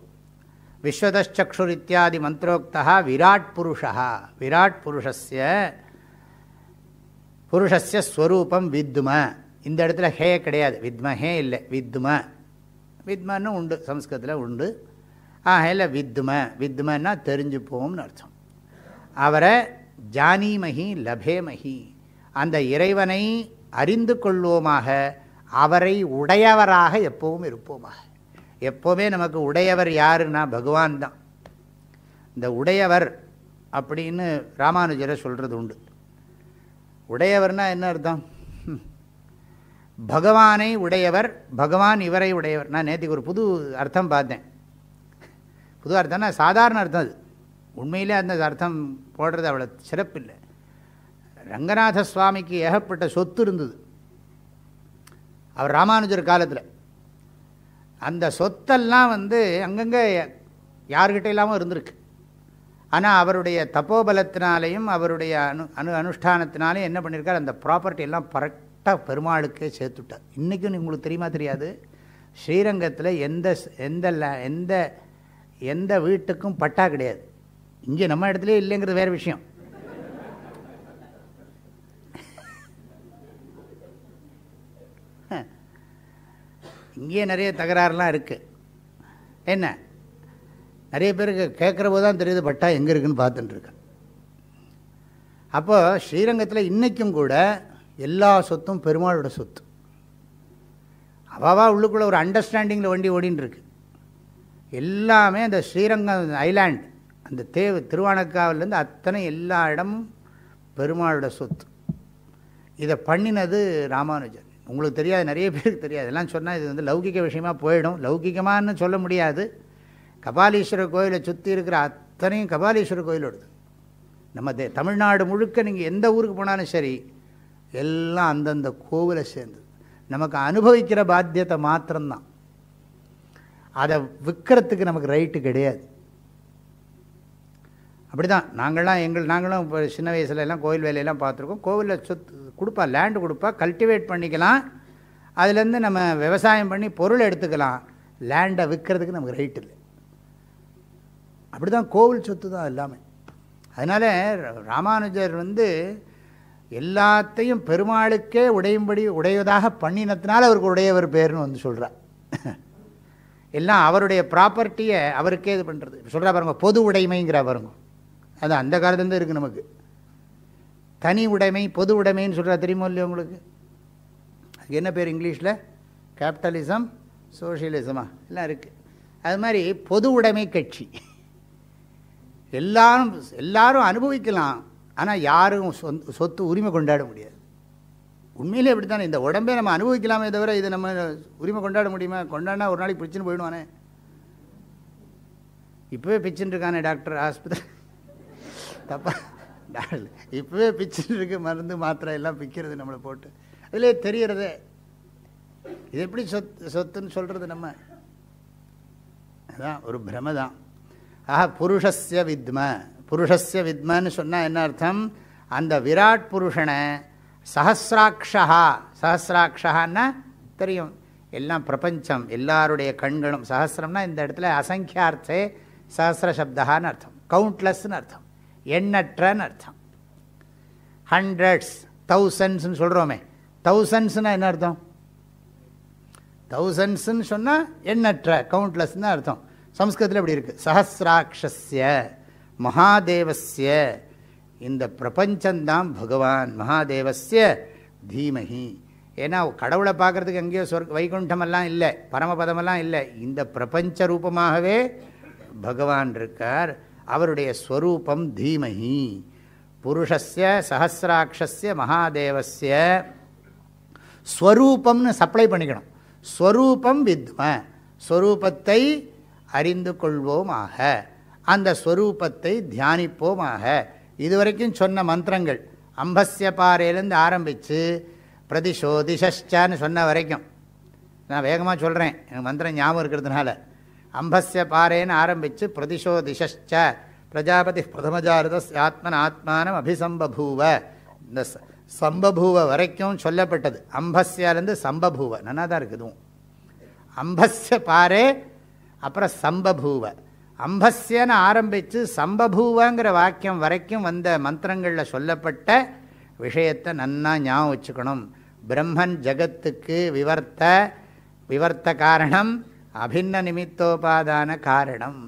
விஸ்வதச்சக்ஷுர் இத்தியாதி மந்திரோக்தா விராட் புருஷா. விராட் புருஷஸ்ய புருஷஸ்ய ஸ்வரூபம் வித்ம. இந்த இடத்துல ஹே கிடையாது. வித்மஹே இல்லை. வித்ம. வித்மன்னு உண்டு. சம்ஸ்கிருதத்தில் உண்டு. ஆஹ் இல்லை வித்ம. வித்மன்னா தெரிஞ்சுப்போம்னு அர்த்தம். அவரை ஜானீமகி லபேமகி. அந்த இறைவனை அறிந்து கொள்வோமாக. அவரை உடையவராக எப்பவும் இருப்போமாக. எப்போவுமே நமக்கு உடையவர் யாருன்னா பகவான் தான். இந்த உடையவர் அப்படின்னு ராமானுஜரை சொல்கிறது உண்டு. உடையவர்னால் என்ன அர்த்தம்? பகவானை உடையவர் பகவான் இவரை உடையவர். நான் நேற்றுக்கு ஒரு புது அர்த்தம் பார்த்தேன். புது அர்த்தம்னா சாதாரண அர்த்தம் அது. உண்மையிலே அந்த அர்த்தம் போடுறது அவ்வளோ சிறப்பில்லை. ரங்கநாத சுவாமிக்கு ஏகப்பட்ட சொத்து இருந்தது. அவர் ராமானுஜர் காலத்தில். அந்த சொத்தெல்லாம் வந்து அங்கங்கே யார்கிட்ட இல்லாமல் இருந்திருக்கு. ஆனால் அவருடைய தப்போபலத்தினாலேயும் அவருடைய அனு அனு அனுஷ்டானத்தினாலையும் என்ன பண்ணியிருக்கார் அந்த ப்ராப்பர்ட்டி எல்லாம் கரெக்டாக பெருமாளுக்கே சேர்த்துட்டார். இன்றைக்கும் உங்களுக்கு தெரியுமா தெரியாது? ஸ்ரீரங்கத்தில் எந்த எந்த எந்த எந்த வீட்டுக்கும் பட்டா கிடையாது. இங்கே நம்ம இடத்துல இல்லைங்கிறது வேறு விஷயம். இங்கேயே நிறைய தகராறுலாம் இருக்குது என்ன? நிறைய பேருக்கு கேட்குற போது தான் தெரியுது பட்டா எங்கே இருக்குதுன்னு பார்த்துட்டுருக்கேன் அப்போது ஸ்ரீரங்கத்தில் இன்றைக்கும் கூட எல்லா சொத்தும் பெருமாளோட சொத்து. அவாவா உள்ளுக்குள்ளே ஒரு அண்டர்ஸ்டாண்டிங்கில் வண்டி ஓடின்னு எல்லாமே அந்த ஸ்ரீரங்கம் ஐலாண்ட் அந்த தேவ் திருவானக்காவிலேருந்து அத்தனை எல்லா இடமும் பெருமாளோட சொத்து. இதை பண்ணினது ராமானுஜன் உங்களுக்கு தெரியாது நிறைய பேருக்கு தெரியாது. எல்லாம் சொன்னால் இது வந்து லௌகிக விஷயமாக போயிடும். லௌகிகமானு சொல்ல முடியாது. கபாலீஸ்வரர் கோயிலை சுற்றி இருக்கிற அத்தனையும் கபாலீஸ்வரர் கோயிலோடது. நம்ம தே தமிழ்நாடு முழுக்க நீங்கள் எந்த ஊருக்கு போனாலும் சரி எல்லாம் அந்தந்த கோவிலை சேர்ந்தது. நமக்கு அனுபவிக்கிற பாத்தியத்தை மாத்திரம்தான். அதை விற்கிறதுக்கு நமக்கு ரைட்டு கிடையாது. அப்படி தான் நாங்கள்லாம் எங்கள் நாங்களும் இப்போ சின்ன வயசுலலாம் எல்லாம் வேலையெல்லாம் பார்த்துருக்கோம். கோவிலில் சொத்து கொடுப்பா லேண்டு கொடுப்பா கல்டிவேட் பண்ணிக்கலாம். அதுலேருந்து நம்ம விவசாயம் பண்ணி பொருள் எடுத்துக்கலாம். லேண்டை விற்கிறதுக்கு நமக்கு ரைட் இல்லை. அப்படி தான் கோவில் சொத்து தான் எல்லாமே. அதனால் ராமானுஜர் வந்து எல்லாத்தையும் பெருமாளுக்கே உடையும்படி உடையதாக பண்ணினத்தினால அவருக்கு உடையவர் பேர்னு வந்து சொல்கிறார் எல்லாம் அவருடைய ப்ராப்பர்ட்டியை அவருக்கே இது பண்ணுறது சொல்கிறா பாருங்க பொது உடைமைங்கிற பாருங்க. அது அந்த காலத்துலேருந்து இருக்குது நமக்கு. தனி உடைமை பொது உடைமைன்னு சொல்கிறா தெரியுமோ இல்லையா உங்களுக்கு? அதுக்கு என்ன பேர் இங்கிலீஷில்? கேபிட்டலிசம் சோஷியலிசமா எல்லாம் இருக்குது அது மாதிரி பொது உடைமை கட்சி. எல்லாரும் எல்லாரும் அனுபவிக்கலாம். ஆனால் யாரும் சொந்த சொத்து உரிமை கொண்டாட முடியாது. உண்மையிலே இப்படி தானே இந்த உடம்பே நம்ம அனுபவிக்கலாமே தவிர இதை நம்ம உரிமை கொண்டாட முடியுமா? கொண்டாடினா ஒரு நாளைக்கு பிடிச்சுன்னு போயிடுவானே. இப்போவே பிச்சுன்னு இருக்கானே டாக்டர் ஆஸ்பத்திரி. தப்பா டாக்டர் இப்போவே பிச்சுன்னு இருக்கு மருந்து மாத்திரை எல்லாம் பிக்கிறது நம்மளை போட்டு. அதிலே தெரிகிறதே இது எப்படி சொத்து சொத்துன்னு சொல்கிறது நம்ம? அதான் ஒரு பிரம தான் ஆஹா புருஷஸ்ய வித்ம. புருஷஸ்ய வித்மன்னு சொன்னால் என்ன அர்த்தம்? அந்த விராட் புருஷனை சஹசிராட்சா சஹசிராட்சான்னா தெரியும். எல்லாம் பிரபஞ்சம் எல்லாருடைய கண்களும் சஹசிரம்னா இந்த இடத்துல அசங்கியார்த்தே சஹசிரசப்தான்னு அர்த்தம். கவுண்ட்லெஸ்ன்னு அர்த்தம். எண்ணற்றன்னு அர்த்தம். ஹண்ட்ரட்ஸ் தௌசண்ட்ஸ்னு சொல்கிறோமே தௌசண்ட்ஸ்னால் என்ன அர்த்தம்? தௌசண்ட்ஸ்ன்னு சொன்னால் எண்ணற்ற கவுண்ட்லெஸ்ன்னு அர்த்தம். சம்ஸ்கிருதத்தில் இப்படி இருக்குது சஹசிராட்சஸ்ய. மகாதேவஸ்ய. இந்த பிரபஞ்சந்தான் பகவான் மகாதேவஸ்ய தீமகி ஏன்னா கடவுளை பார்க்குறதுக்கு எங்கேயோ சொர்க் வைகுண்டமெல்லாம் இல்லை பரமபதமெல்லாம் இல்லை. இந்த பிரபஞ்ச ரூபமாகவே பகவான் இருக்கார். அவருடைய ஸ்வரூபம் தீமகி புருஷஸ்ய சஹசிராட்சஸ்ய மகாதேவஸ்ய ஸ்வரூபம்னு சப்ளை பண்ணிக்கணும். ஸ்வரூபம் வித்ம. ஸ்வரூபத்தை அறிந்து கொள்வோமாக. அந்த ஸ்வரூபத்தை தியானிப்போமாக. இதுவரைக்கும் சொன்ன மந்திரங்கள் அம்பஸ்ய பாறையிலேருந்து ஆரம்பித்து பிரதிஷோதிஷான்னு சொன்ன வரைக்கும். நான் வேகமாக சொல்கிறேன் எனக்கு மந்திரம் ஞாபகம் இருக்கிறதுனால. அம்பஸ்ய பாறைன்னு ஆரம்பித்து பிரதிஷோதிஷச்ச பிரஜாபதி பிரதமஜாரத ஆத்மன் ஆத்மானம் அபிசம்பபூவ. இந்த சம்பபூவ வரைக்கும் சொல்லப்பட்டது. அம்பஸ்யாலேருந்து சம்பபூவ நல்லா தான் இருக்குதுவும் அம்பஸ்ய பாரே அப்புறம் சம்பபூவ. அம்பஸ்யன்னு ஆரம்பித்து சம்பபூவங்கிற வாக்கியம் வரைக்கும் வந்த மந்திரங்களில் சொல்லப்பட்ட விஷயத்தை நன்னா ஞாபகம் வச்சுக்கணும். பிரம்மன் ஜகத்துக்கு விவர்த்த விவர்த்த காரணம் அபின்ன நிமித்தோபாதான காரணம்.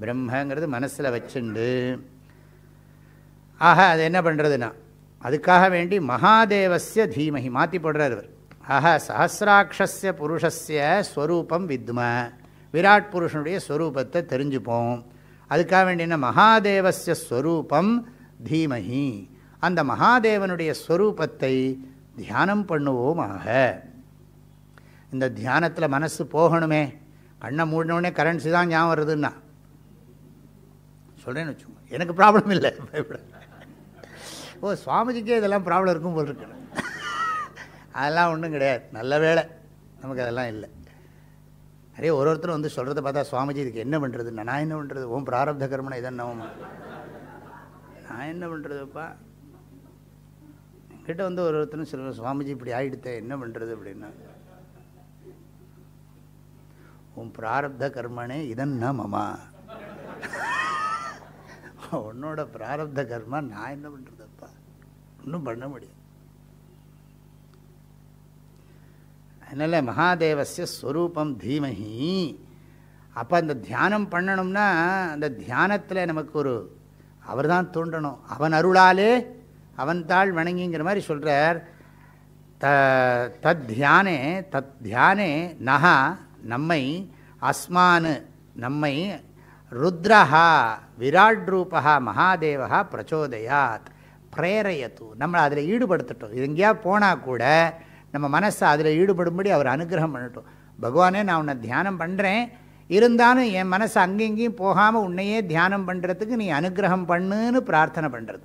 பிரம்மங்கிறது மனசில் வச்சுண்டு. ஆக அது என்ன பண்ணுறதுன்னா அதுக்காக வேண்டி மகாதேவசிய தீமகி மாற்றி போடுறார் அவர் ஆஹா சஹசிராட்சஸ்ய புருஷஸ்ய ஸ்வரூபம் வித்ம. விராட் புருஷனுடைய ஸ்வரூபத்தை தெரிஞ்சுப்போம். அதுக்காக வேண்டின என்ன? மகாதேவசிய ஸ்வரூபம் தீமஹி. அந்த மகாதேவனுடைய ஸ்வரூபத்தை தியானம் பண்ணுவோமாக. இந்த தியானத்தில் மனசு போகணுமே. கண்ணை மூடினோடனே கரன்சி தான் ஞாபகம் வருதுன்னா. சொல்கிறேன்னு வச்சுக்கோங்க. எனக்கு ப்ராப்ளம் இல்லை. பயப்பட ஓ சுவாமிஜிக்கே இதெல்லாம் ப்ராப்ளம் இருக்கும் போல் இருக்கு. அதெல்லாம் ஒன்றும் கிடையாது. நல்ல வேலை நமக்கு அதெல்லாம் இல்லை. நிறைய ஒரு ஒருத்தர் வந்து சொல்கிறத பார்த்தா சுவாமிஜி இதுக்கு என்ன பண்ணுறது நான் என்ன பண்ணுறது ஓம் பிராரப்த கர்மனை இதென்னவும் நான் என்ன பண்ணுறதுப்பா என்கிட்ட வந்து ஒரு ஒருத்தரும் சொல்லுவேன் சுவாமிஜி இப்படி ஆகிடுத்த என்ன பண்ணுறது அப்படின்னா. உன் பிராரப்த கர்மனே இதன்னா மமா உன்னோட பிராரப்த கர்மா நான் என்ன பண்ணுறதுப்பா ஒன்றும் பண்ண முடியாது. அதனால் மகாதேவசிய ஸ்வரூபம் தீமஹி. அப்போ அந்த தியானம் பண்ணணும்னா அந்த தியானத்தில் நமக்கு ஒரு அவர் தான் தோன்றணும். அவன் அருளாலே அவன் தாள் வணங்கிங்கிற மாதிரி சொல்கிறார் த தத் தியானே தத் தியானே நகா நம்மை அஸ்மானு நம்மை ருத்ரஹா விராட் ரூபா மகாதேவா பிரச்சோதயாத் பிரேரையத்து. நம்மளை அதில் ஈடுபடுத்தட்டும். இது எங்கேயா போனால் கூட நம்ம மனசை அதில் ஈடுபடும்படி அவர் அனுகிரகம் பண்ணட்டும். பகவானே நான் உன்னை தியானம் பண்ணுறேன் இருந்தாலும் என் மனசு அங்கெங்கேயும் போகாமல் உன்னையே தியானம் பண்ணுறதுக்கு நீ அனுகிரகம் பண்ணுன்னு பிரார்த்தனை பண்ணுறது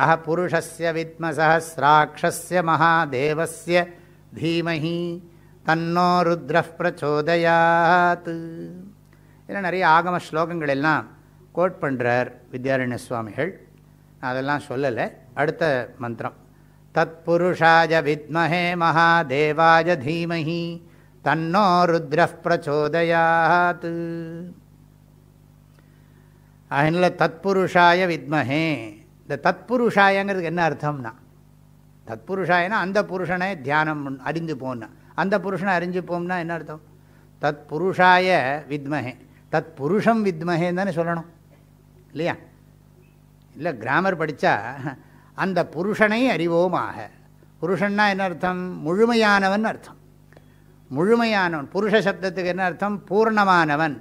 அஹ புருஷஸ்ய வித்மசஹசிராட்சஸ்ய மகாதேவஸ்ய தீமஹி தன்னோ ருத்ர பிரச்சோதயாத். இதில் நிறைய ஆகம ஸ்லோகங்கள் எல்லாம் கோட் பண்ணுறார் வித்யாரண்ய சுவாமிகள் நான் அதெல்லாம் சொல்லலை. அடுத்த மந்திரம். தத் புருஷாய வித்மஹே மகாதேவாய தீமஹி தன்னோ ருத்ர அதனால் தத்புருஷாய வித்மஹே இந்த தத்புருஷாயங்கிறதுக்கு என்ன அர்த்தம்னா தத்புருஷாயனா அந்த புருஷனை தியானம் அறிஞ்சு போன்னா. அந்த புருஷனை அறிஞ்சு போம்னா என்ன அர்த்தம்? தத் புருஷாய வித்மஹே. தத் புருஷம் வித்மஹேன்னு தானே சொல்லணும். இல்லையா? இல்லை கிராமர் படித்தா அந்த புருஷனை அறிவோமாக. புருஷன்னா என்ன அர்த்தம்? முழுமையானவன் அர்த்தம். முழுமையானவன் புருஷ சப்தத்துக்கு என்ன அர்த்தம்? பூர்ணமானவன்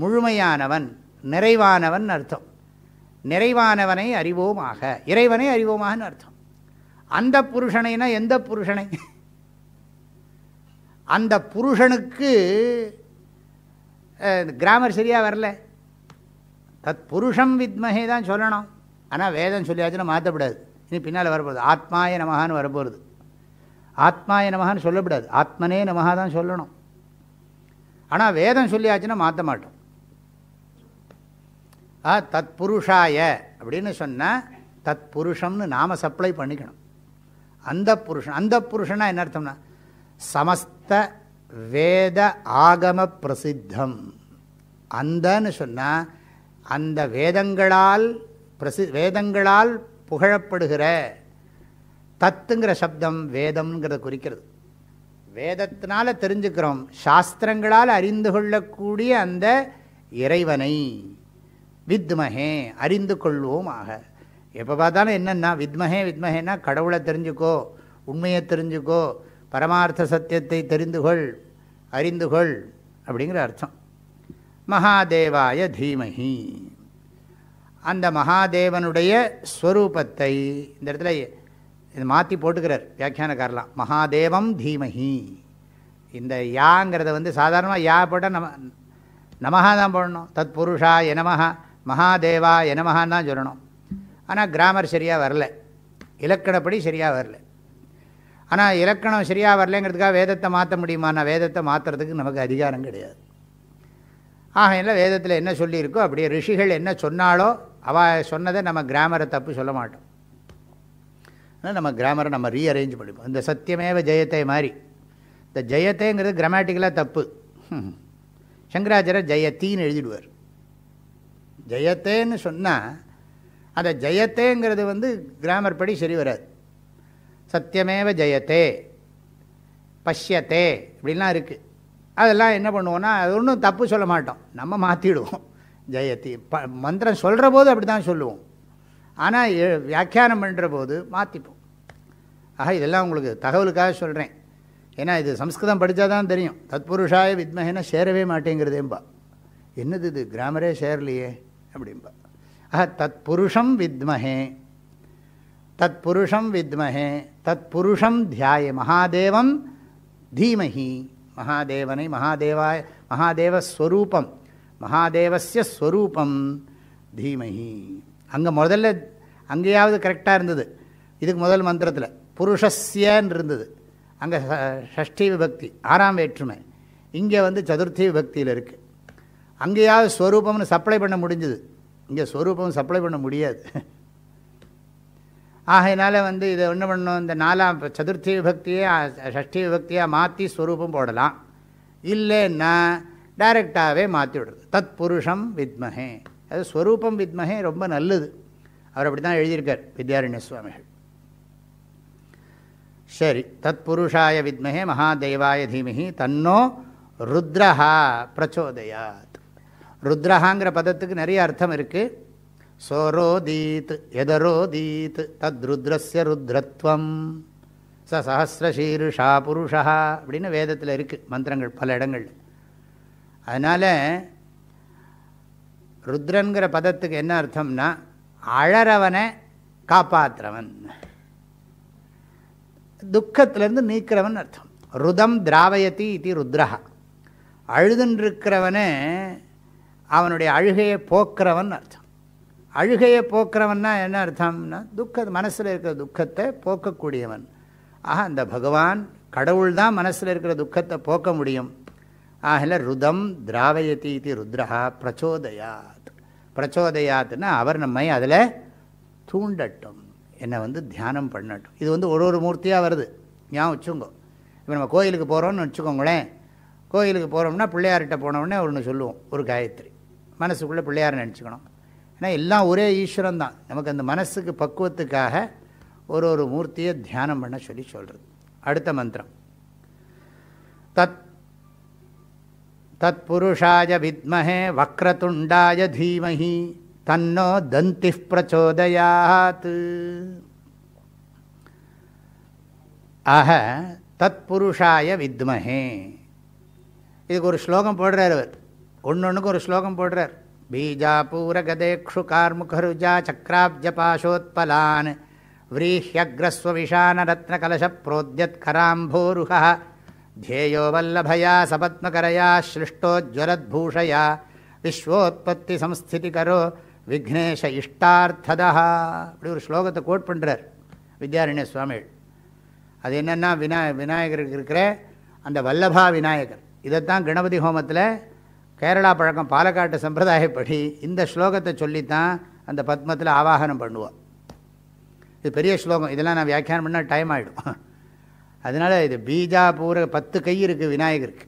முழுமையானவன் நிறைவானவன் அர்த்தம். நிறைவானவனை அறிவோமாக இறைவனை அறிவோமாகனு அர்த்தம். அந்த புருஷனைனா எந்த புருஷனை? அந்த புருஷனுக்கு கிராமர் சரியாக வரல. தத் புருஷம் வித்மகே தான் சொல்லணும். ஆனால் வேதம் சொல்லியாச்சுன்னா மாற்றப்படாது இனி பின்னால் வரப்போகுது. ஆத்மாய நமகான்னு வரப்போகுது. ஆத்மாய நமகான்னு சொல்லப்படாது. ஆத்மனே நமகா தான் சொல்லணும். ஆனால் வேதம் சொல்லியாச்சுன்னா மாற்ற மாட்டோம். ஆ தத் புருஷாய அப்படின்னு சொன்னால் தத் புருஷம்னு நாம் சப்ளை பண்ணிக்கணும். அந்த புருஷன் அந்த புருஷனா என்ன அர்த்தம்னா சமஸ்த வேத ஆகம பிரசித்தம். அந்தன்னு சொன்னால் அந்த வேதங்களால் பிரசி வேதங்களால் புகழப்படுகிற தத்துங்கிற சப்தம் வேதம்ங்கிறத குறிக்கிறது. வேதத்தினால தெரிஞ்சுக்கிறோம் சாஸ்திரங்களால் அறிந்து கொள்ளக்கூடிய அந்த இறைவனை. வித்மஹே அறிந்து கொள்வோம் ஆக எப்போ பார்த்தாலும் என்னென்னா வித்மஹே வித்மஹேன்னா கடவுளை தெரிஞ்சுக்கோ உண்மையை தெரிஞ்சுக்கோ பரமார்த்த சத்தியத்தை தெரிந்து கொள் அறிந்து கொள் அப்படிங்கிற அர்த்தம். மகாதேவாய தீமஹி. அந்த மகாதேவனுடைய ஸ்வரூபத்தை இந்த இடத்துல இது மாற்றி போட்டுக்கிறார் வியாக்கியானக்காரலாம் மகாதேவம் தீமஹி. இந்த யாங்கிறத வந்து சாதாரணமாக யா போட்டால் நம நமஹா தான் போடணும். தத் புருஷா எனமஹா மகாதேவா எனமஹான்னு தான் சொல்லணும். ஆனால் கிராமர் சரியாக வரல. இலக்கணப்படி சரியாக வரல. ஆனால் இலக்கணம் சரியாக வரலங்கிறதுக்காக வேதத்தை மாற்ற முடியுமா வேதத்தை மாற்றுறதுக்கு நமக்கு அதிகாரம் கிடையாது. ஆகையில் வேதத்தில் என்ன சொல்லியிருக்கோ அப்படியே ரிஷிகள் என்ன சொன்னாலோ அவள் சொன்னதை நம்ம கிராமரை தப்பு சொல்ல மாட்டோம். ஆனால் நம்ம கிராமரை நம்ம ரீ அரேஞ்ச் பண்ணிப்போம். இந்த சத்தியமேவ ஜெயத்தை மாதிரி. இந்த ஜெயத்தைங்கிறது கிராமட்டிக்கலாக தப்பு. சங்கராச்சாரர் ஜெயத்தின்னு எழுதிடுவார். ஜெயத்தேன்னு சொன்னால் அந்த ஜெயத்தேங்கிறது வந்து கிராமர் படி சரி வராது. சத்தியமேவ ஜெயத்தே பஷ்யத்தே இப்படிலாம் இருக்குது அதெல்லாம் என்ன பண்ணுவோன்னா அது ஒன்றும் தப்பு சொல்ல மாட்டோம். நம்ம மாற்றிடுவோம் ஜெயத்தி ப மந்திரம் சொல்கிற போது அப்படி தான் சொல்லுவோம் ஆனால் வியாக்கியானம் பண்ணுற போது மாற்றிப்போம் ஆக இதெல்லாம் உங்களுக்கு தகவலுக்காக சொல்கிறேன் ஏன்னா இது சம்ஸ்கிருதம் படித்தா தான் தெரியும். தத்புருஷாய வித்மகேன்னா சேரவே மாட்டேங்கிறதேம்பா. என்னது இது? கிராமரே சேரலையே அப்படிம்பா. ஆஹா தத் புருஷம் வித்மஹே. தத் புருஷம் வித்மஹே. தத் புருஷம் தியாய மகாதேவம் தீமஹி. மகாதேவனை மகாதேவாய மகாதேவஸ்வரூபம். மகாதேவசிய ஸ்வரூபம் தீமஹி. அங்கே முதல்ல அங்கேயாவது கரெக்டாக இருந்தது. இதுக்கு முதல் மந்திரத்தில் புருஷஸ்யன்னு இருந்தது அங்கே ஷஷ்டி விபக்தி ஆறாம் வேற்றுமை. இங்கே வந்து சதுர்த்தி விபக்தியில் இருக்குது அங்கேயாவது ஸ்வரூபம்னு சப்ளை பண்ண முடிஞ்சுது. இங்கே ஸ்வரூபம் சப்ளை பண்ண முடியாது. ஆகையினால வந்து இதை என்ன பண்ணணும்? இந்த நாலாம் சதுர்த்தி விபக்தியை ஷஷ்டி விபக்தியாக மாற்றி ஸ்வரூபம் போடலாம். இல்லைன்னா டைரெக்டாகவே மாற்றி விடுறது தத் புருஷம் வித்மஹே. அது ஸ்வரூபம் வித்மஹே ரொம்ப நல்லது. அவர் அப்படி தான் எழுதியிருக்கார் வித்யாரண்ய சுவாமிகள் சரி தத் புருஷாய வித்மஹே மகாதேவாய தீமகி தன்னோ ருத்ரஹா பிரச்சோதயாத். ருத்ரஹாங்கிற பதத்துக்கு நிறைய அர்த்தம் இருக்குது சோரோதீத் எதரோதீத் தத் ருத்ரஸ்ய ருத்ரத்வம். ச சஹசிரசீருஷா புருஷா அப்படின்னு வேதத்தில் இருக்குது மந்திரங்கள் பல இடங்கள் அதனால் ருத்ரங்கிற பதத்துக்கு என்ன அர்த்தம்னா அழறவனை காப்பாற்றுறவன் துக்கத்திலேருந்து நீக்கிறவன் அர்த்தம். ருதம் திராவயத்தி இது ருத்ரஹா. அழுதுன்றிருக்கிறவனே அவனுடைய அழுகையை போக்குறவன் அர்த்தம். அழுகையை போக்குறவன்னா என்ன அர்த்தம்னா துக்க மனசில் இருக்கிற துக்கத்தை போக்கக்கூடியவன். ஆக அந்த பகவான் கடவுள் தான் மனசில் இருக்கிற துக்கத்தை போக்க முடியும். ஆகல ருதம் திராவயதி இது ருத்ரஹா பிரச்சோதயாத். பிரச்சோதயாத்னா அவர் நம்மை அதில் தூண்டட்டும். என்னை வந்து தியானம் பண்ணட்டும். இது வந்து ஒரு ஒரு மூர்த்தியாக வருது. ஞாபகம் வச்சுங்கோ இப்போ நம்ம கோயிலுக்கு போகிறோம்னு வச்சுக்கோங்களேன். கோயிலுக்கு போகிறோம்னா பிள்ளையார்கிட்ட போனோடனே ஒன்று சொல்லுவோம். ஒரு காயத்ரி. மனசுக்குள்ளே பிள்ளையார் நினச்சிக்கணும். ஏன்னா எல்லாம் ஒரே ஈஸ்வரன் தான். நமக்கு அந்த மனசுக்கு பக்குவத்துக்காக ஒரு ஒரு மூர்த்தியை தியானம் பண்ண சொல்லி சொல்கிறது அடுத்த மந்திரம். தத் தத் புருஷாய வித்மஹே வக்ரதுண்டாய தீமஹி தன்னோ தந்தி பிரச்சோதயாத் ஆக தத் புருஷாய வித்மஹே இதுக்கு ஒரு ஸ்லோகம் போடுறார் அவர். ஒன்று ஒன்றுக்கு ஒரு ஸ்லோகம் போடுறார். பீஜாபூரகதேக்ஷு கார்முகருஜா சக்ராப்ஜ பாசோத்பலான் விரீஹியக்ரஸ்வ விஷானரத்னகலச பிரோத்யத் கராம்போருகா ध्येयो वल्लभया सपत्मकरया श्लिष्टोज्ज्वलद्भूषया விஸ்வோத்பத்தி விக்னேஷ இஷ்டார்த்ததா அப்படி ஒரு ஸ்லோகத்தை கோட் பண்ணுறார் வித்யாரண்ய சுவாமிகள் அது என்னென்னா வினா விநாயகருக்கு இருக்கிற அந்த வல்லபா விநாயகர் இதைத்தான் கணபதி ஹோமத்தில் கேரளா பழக்கம் பாலக்காட்டு சம்பிரதாயப்படி இந்த ஸ்லோகத்தை சொல்லித்தான் அந்த பத்மத்தில் ஆவாகனம் பண்ணுவோம் இது பெரிய ஸ்லோகம் இதெல்லாம் நான் வியாக்கியானம் பண்ணால் டைம் ஆகிடும் அதனால் இது பீஜாபூர பத்து கை இருக்குது விநாயகருக்கு.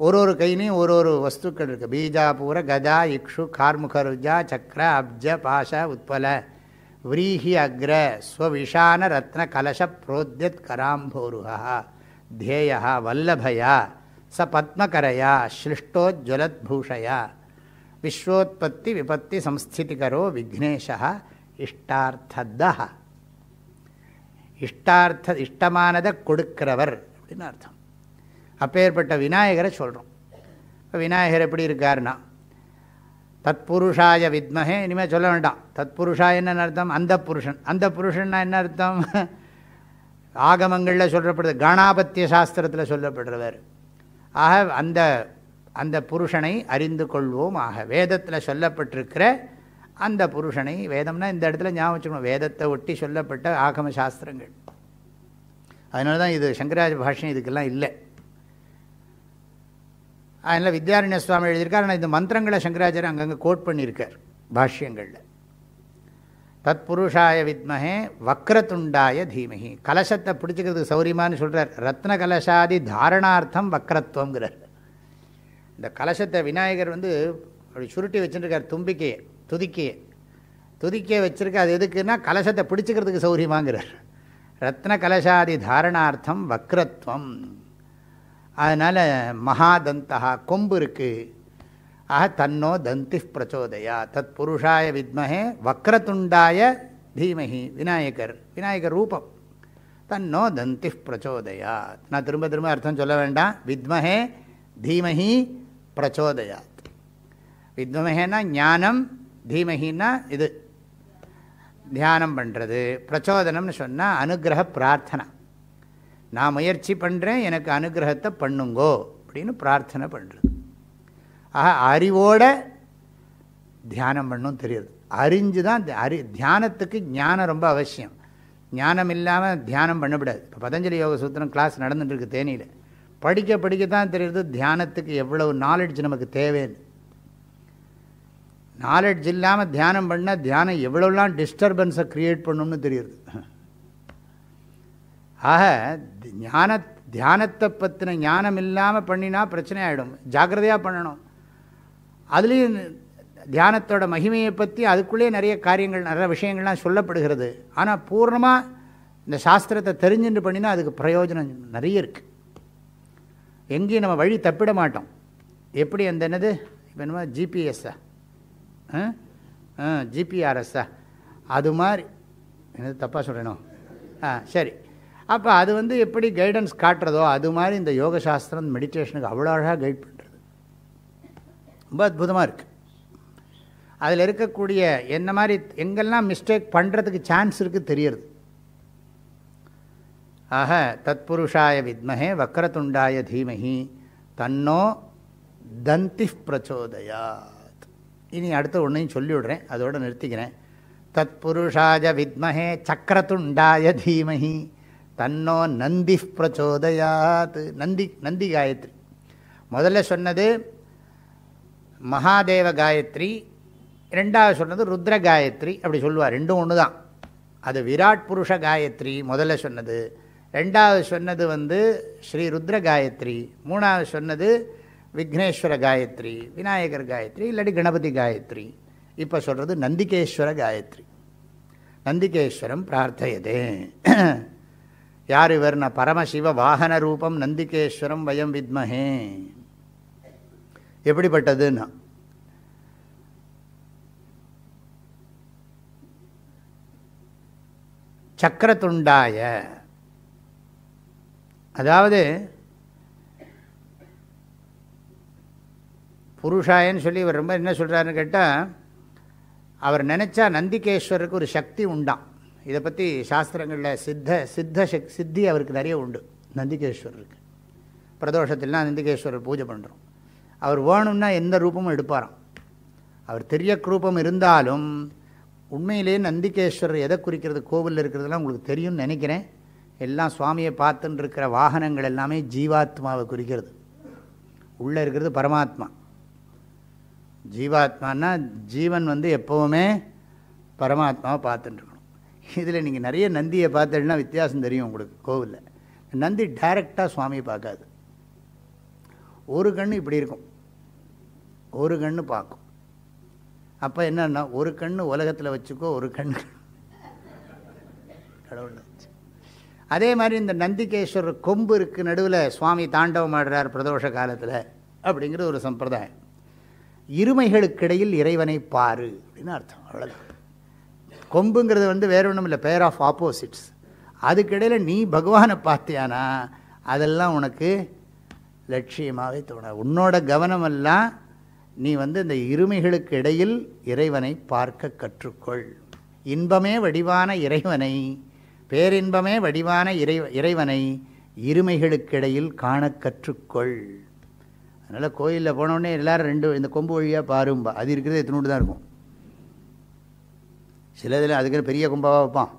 ஒரு ஒரு கையிலையும் ஒரு ஒரு வஸ்துக்கள் இருக்குது பீஜாபூர கதா இக்ஷு கார்முகருஜா சக்கர அப்ஜ பாஷ உத்பல விரீஹி அக்ர ஸ்வவிஷான ரத்ன கலச புரோத்யத் கராம்போருகா தேயா வல்லபயா ச பத்மகரையா ஸ்லிஷ்டோஜ்வலத்பூஷயா விஸ்வோத்பத்தி விபத்தி சம்ஸ்திதிகரோ விக்னேஷா இஷ்டார்த்ததா இஷ்டார்த்த இஷ்டமானதை கொடுக்கிறவர் அப்படின்னு அர்த்தம். அப்பேற்பட்ட விநாயகரை சொல்கிறோம் இப்போ விநாயகர் எப்படி இருக்காருன்னா தத்புருஷாய வித்மகே இனிமேல் சொல்ல வேண்டாம். தத்புருஷாய என்னென்ன அர்த்தம்? அந்த புருஷன். அந்த புருஷன்னா என்ன அர்த்தம்? ஆகமங்களில் சொல்லப்படுது கணாபத்திய சாஸ்திரத்தில் சொல்லப்படுறவர். ஆக அந்த அந்த புருஷனை அறிந்து கொள்வோம். ஆக வேதத்தில் சொல்லப்பட்டிருக்கிற அந்த புருஷனை வேதம்னா இந்த இடத்துல ஞாபகம் வச்சுக்கணும். வேதத்தை ஒட்டி சொல்லப்பட்ட ஆகம சாஸ்திரங்கள். அதனால தான் இது சங்கராஜ பாஷ்யம் இதுக்கெல்லாம் இல்லை. அதனால் வித்யாரண்ய சுவாமி எழுதியிருக்கார். ஆனால் இந்த மந்திரங்களை சங்கராச்சாரியர் அங்கங்கே கோட் பண்ணியிருக்கார் பாஷ்யங்களில். தத் புருஷாய வித்மஹே வக்ரத்துண்டாய தீமகி கலசத்தை பிடிச்சிக்கிறதுக்கு சௌரியமானு சொல்கிறார் ரத்ன கலசாதி தாரணார்த்தம் வக்ரத்துவங்கிறார் இந்த கலசத்தை விநாயகர் வந்து அப்படி சுருட்டி வச்சுருக்கார் தும்பிக்கையை. துதிக்கையை துதிக்கையை வச்சுருக்க அது எதுக்குன்னா கலசத்தை பிடிச்சிக்கிறதுக்கு சௌரியமாங்கிறார். ரத்ன கலசாதி தாரணார்த்தம் வக்ரத்வம். அதனால் மகாதந்தா கொம்பு இருக்குது ஆக தன்னோ தந்தி பிரச்சோதயா. தத் புருஷாய வித்மகே வக்ரதுண்டாய தீமஹி விநாயகர். விநாயகர் ரூபம். தன்னோ தந்தி பிரச்சோதயா. நான் திரும்ப திரும்ப அர்த்தம் சொல்ல வேண்டாம். வித்மஹே தீமஹி பிரச்சோதயாத். வித்மஹேனா ஞானம் தீமகின்னா இது தியானம் பண்ணுறது பிரச்சோதனம்னு சொன்னால் அனுகிரக பிரார்த்தனை நான் முயற்சி பண்ணுறேன் எனக்கு அனுகிரகத்தை பண்ணுங்கோ அப்படின்னு பிரார்த்தனை பண்ணுறது ஆக அறிவோட தியானம் பண்ணும் தெரியுது. அறிஞ்சு தான் அறி தியானத்துக்கு ஞானம் ரொம்ப அவசியம். ஞானம் இல்லாமல் தியானம் பண்ணக்கூடாது இப்போ பதஞ்சலி யோக சூத்திரம் கிளாஸ் நடந்துட்டுருக்கு தேனியில். படிக்க படிக்க தான் தெரியுது தியானத்துக்கு எவ்வளவு நாலெட்ஜ் நமக்கு தேவைன்னு. நாலெட்ஜ் இல்லாமல் தியானம் பண்ணால் தியானம் எவ்வளோலாம் டிஸ்டர்பன்ஸை க்ரியேட் பண்ணணும்னு தெரியுது. ஆக ஞான தியானத்தை பற்றின ஞானம் இல்லாமல் பண்ணினா பிரச்சனை ஆகிடும் ஜாக்கிரதையாக பண்ணணும். அதுலேயும் தியானத்தோட மகிமையை பற்றி அதுக்குள்ளேயே நிறைய காரியங்கள் நிறைய விஷயங்கள்லாம் சொல்லப்படுகிறது. ஆனால் பூர்ணமாக இந்த சாஸ்திரத்தை தெரிஞ்சுட்டு பண்ணினா அதுக்கு பிரயோஜனம் நிறைய இருக்குது எங்கேயும் நம்ம வழி தப்பிட மாட்டோம். எப்படி அந்த என்னது? இப்போ என்னமோ ஜிபிஎஸ்ஸா ஜிபிஆர்எஸ்ஸா அது மாதிரி. என்னது தப்பாக சொல்கிறேனோ ஆ சரி. அப்போ அது வந்து எப்படி கைடன்ஸ் காட்டுறதோ அது மாதிரி இந்த யோக சாஸ்திரம் மெடிடேஷனுக்கு அவ்வளோ அழகாக கைட் பண்ணுறது ரொம்ப அற்புதமாக இருக்குது அதில் இருக்கக்கூடிய என்ன மாதிரி எங்கெல்லாம் மிஸ்டேக் பண்ணுறதுக்கு சான்ஸ் இருக்குது தெரியறது. ஆக தத்புருஷாய வித்மஹே வக்கரத்துண்டாய தீமஹி தன்னோ தந்தி பிரச்சோதயா. இனி அடுத்த ஒன்றையும் சொல்லிவிடுறேன். அதோடு நிறுத்திக்கிறேன். தத்புருஷாய வித்மஹே சக்கரத்துண்டாய தீமஹி. தன்னோ நந்தி பிரச்சோதயாத். நந்தி நந்தி காயத்ரி. முதல்ல சொன்னது மகாதேவ காயத்ரி. ரெண்டாவது சொன்னது ருத்ர காயத்ரி. அப்படி சொல்லுவார். ரெண்டும் ஒன்று தான் அது விராட் புருஷ காயத்ரி முதல்ல சொன்னது. ரெண்டாவது சொன்னது வந்து ஸ்ரீ ருத்ர காயத்ரி. மூணாவது சொன்னது விக்னேஸ்வர காயத்ரி விநாயகர் காயத்ரி இல்லாட்டி கணபதி காயத்ரி. இப்போ சொல்கிறது நந்திகேஸ்வர காயத்ரி. நந்திகேஸ்வரம் பிரார்த்தையதே. யார் இவர் நான் பரமசிவ வாகன ரூபம் நந்திகேஸ்வரம் வயம் வித்மஹே. எப்படிப்பட்டதுன்னா சக்கரத்துண்டாய அதாவது புருஷாயன்னு சொல்லி இவர் ரொம்ப என்ன சொல்கிறாருன்னு கேட்டால் அவர் நினச்சா நந்திகேஸ்வருக்கு ஒரு சக்தி உண்டாம் இதை பற்றி சாஸ்திரங்களில் சித்த சித்த சக் சித்தி அவருக்கு நிறைய உண்டு நந்திகேஸ்வரருக்கு. பிரதோஷத்திலாம் நந்திகேஸ்வரர் பூஜை பண்ணுறோம் அவர் வேணும்னா எந்த ரூபமும் எடுப்பாராம். அவர் தெரிய ரூபம் இருந்தாலும் உண்மையிலேயே நந்திகேஸ்வரர் எதை குறிக்கிறது கோவிலில் இருக்கிறதுலாம் உங்களுக்கு தெரியும்னு நினைக்கிறேன். எல்லாம் சுவாமியை பார்த்துன்னு இருக்கிற வாகனங்கள் எல்லாமே ஜீவாத்மாவை குறிக்கிறது. உள்ளே இருக்கிறது பரமாத்மா. ஜீவாத்மானா ஜீவன் வந்து எப்போவுமே பரமாத்மாவை பார்த்துட்டுருக்கணும். இதில் நீங்கள் நிறைய நந்தியை பார்த்தீங்கன்னா வித்தியாசம் தெரியும் உங்களுக்கு கோவிலில். நந்தி டைரெக்டாக சுவாமியை பார்க்காது. ஒரு கண் இப்படி இருக்கும். ஒரு கண் பார்க்கும். அப்போ என்னன்னா ஒரு கண் உலகத்தில் வச்சுக்கோ ஒரு கண் கடவுள் அதே மாதிரி இந்த நந்திகேஸ்வரர் கொம்பு இருக்குது நடுவில் சுவாமி தாண்டவம் ஆடுறார் பிரதோஷ காலத்தில் அப்படிங்கிறது ஒரு சம்பிரதாயம். இருமைகளுக்கிடையில் இறைவனை பாரு அப்படின்னு அர்த்தம். அவ்வளோதான் கொம்புங்கிறது வந்து வேற ஒன்றும் இல்லை பேர் ஆஃப் ஆப்போசிட்ஸ் அதுக்கிடையில் நீ பகவானை பார்த்தியானா அதெல்லாம் உனக்கு லட்சியமாகவே தோண உன்னோட கவனமெல்லாம் நீ வந்து இந்த இருமைகளுக்கு இடையில் இறைவனை பார்க்க கற்றுக்கொள். இன்பமே வடிவான இறைவனை பேரின்பமே வடிவான இறை இறைவனை இருமைகளுக்கிடையில் காண கற்றுக்கொள். அதனால் கோயிலில் போனோடனே எல்லோரும் ரெண்டு இந்த கொம்பு வழியாக பாரும்பா. அது இருக்கிறது எத்தனோடு தான் இருக்கும். சிலதில் அதுக்கு பெரிய கொம்பாக வைப்பான்.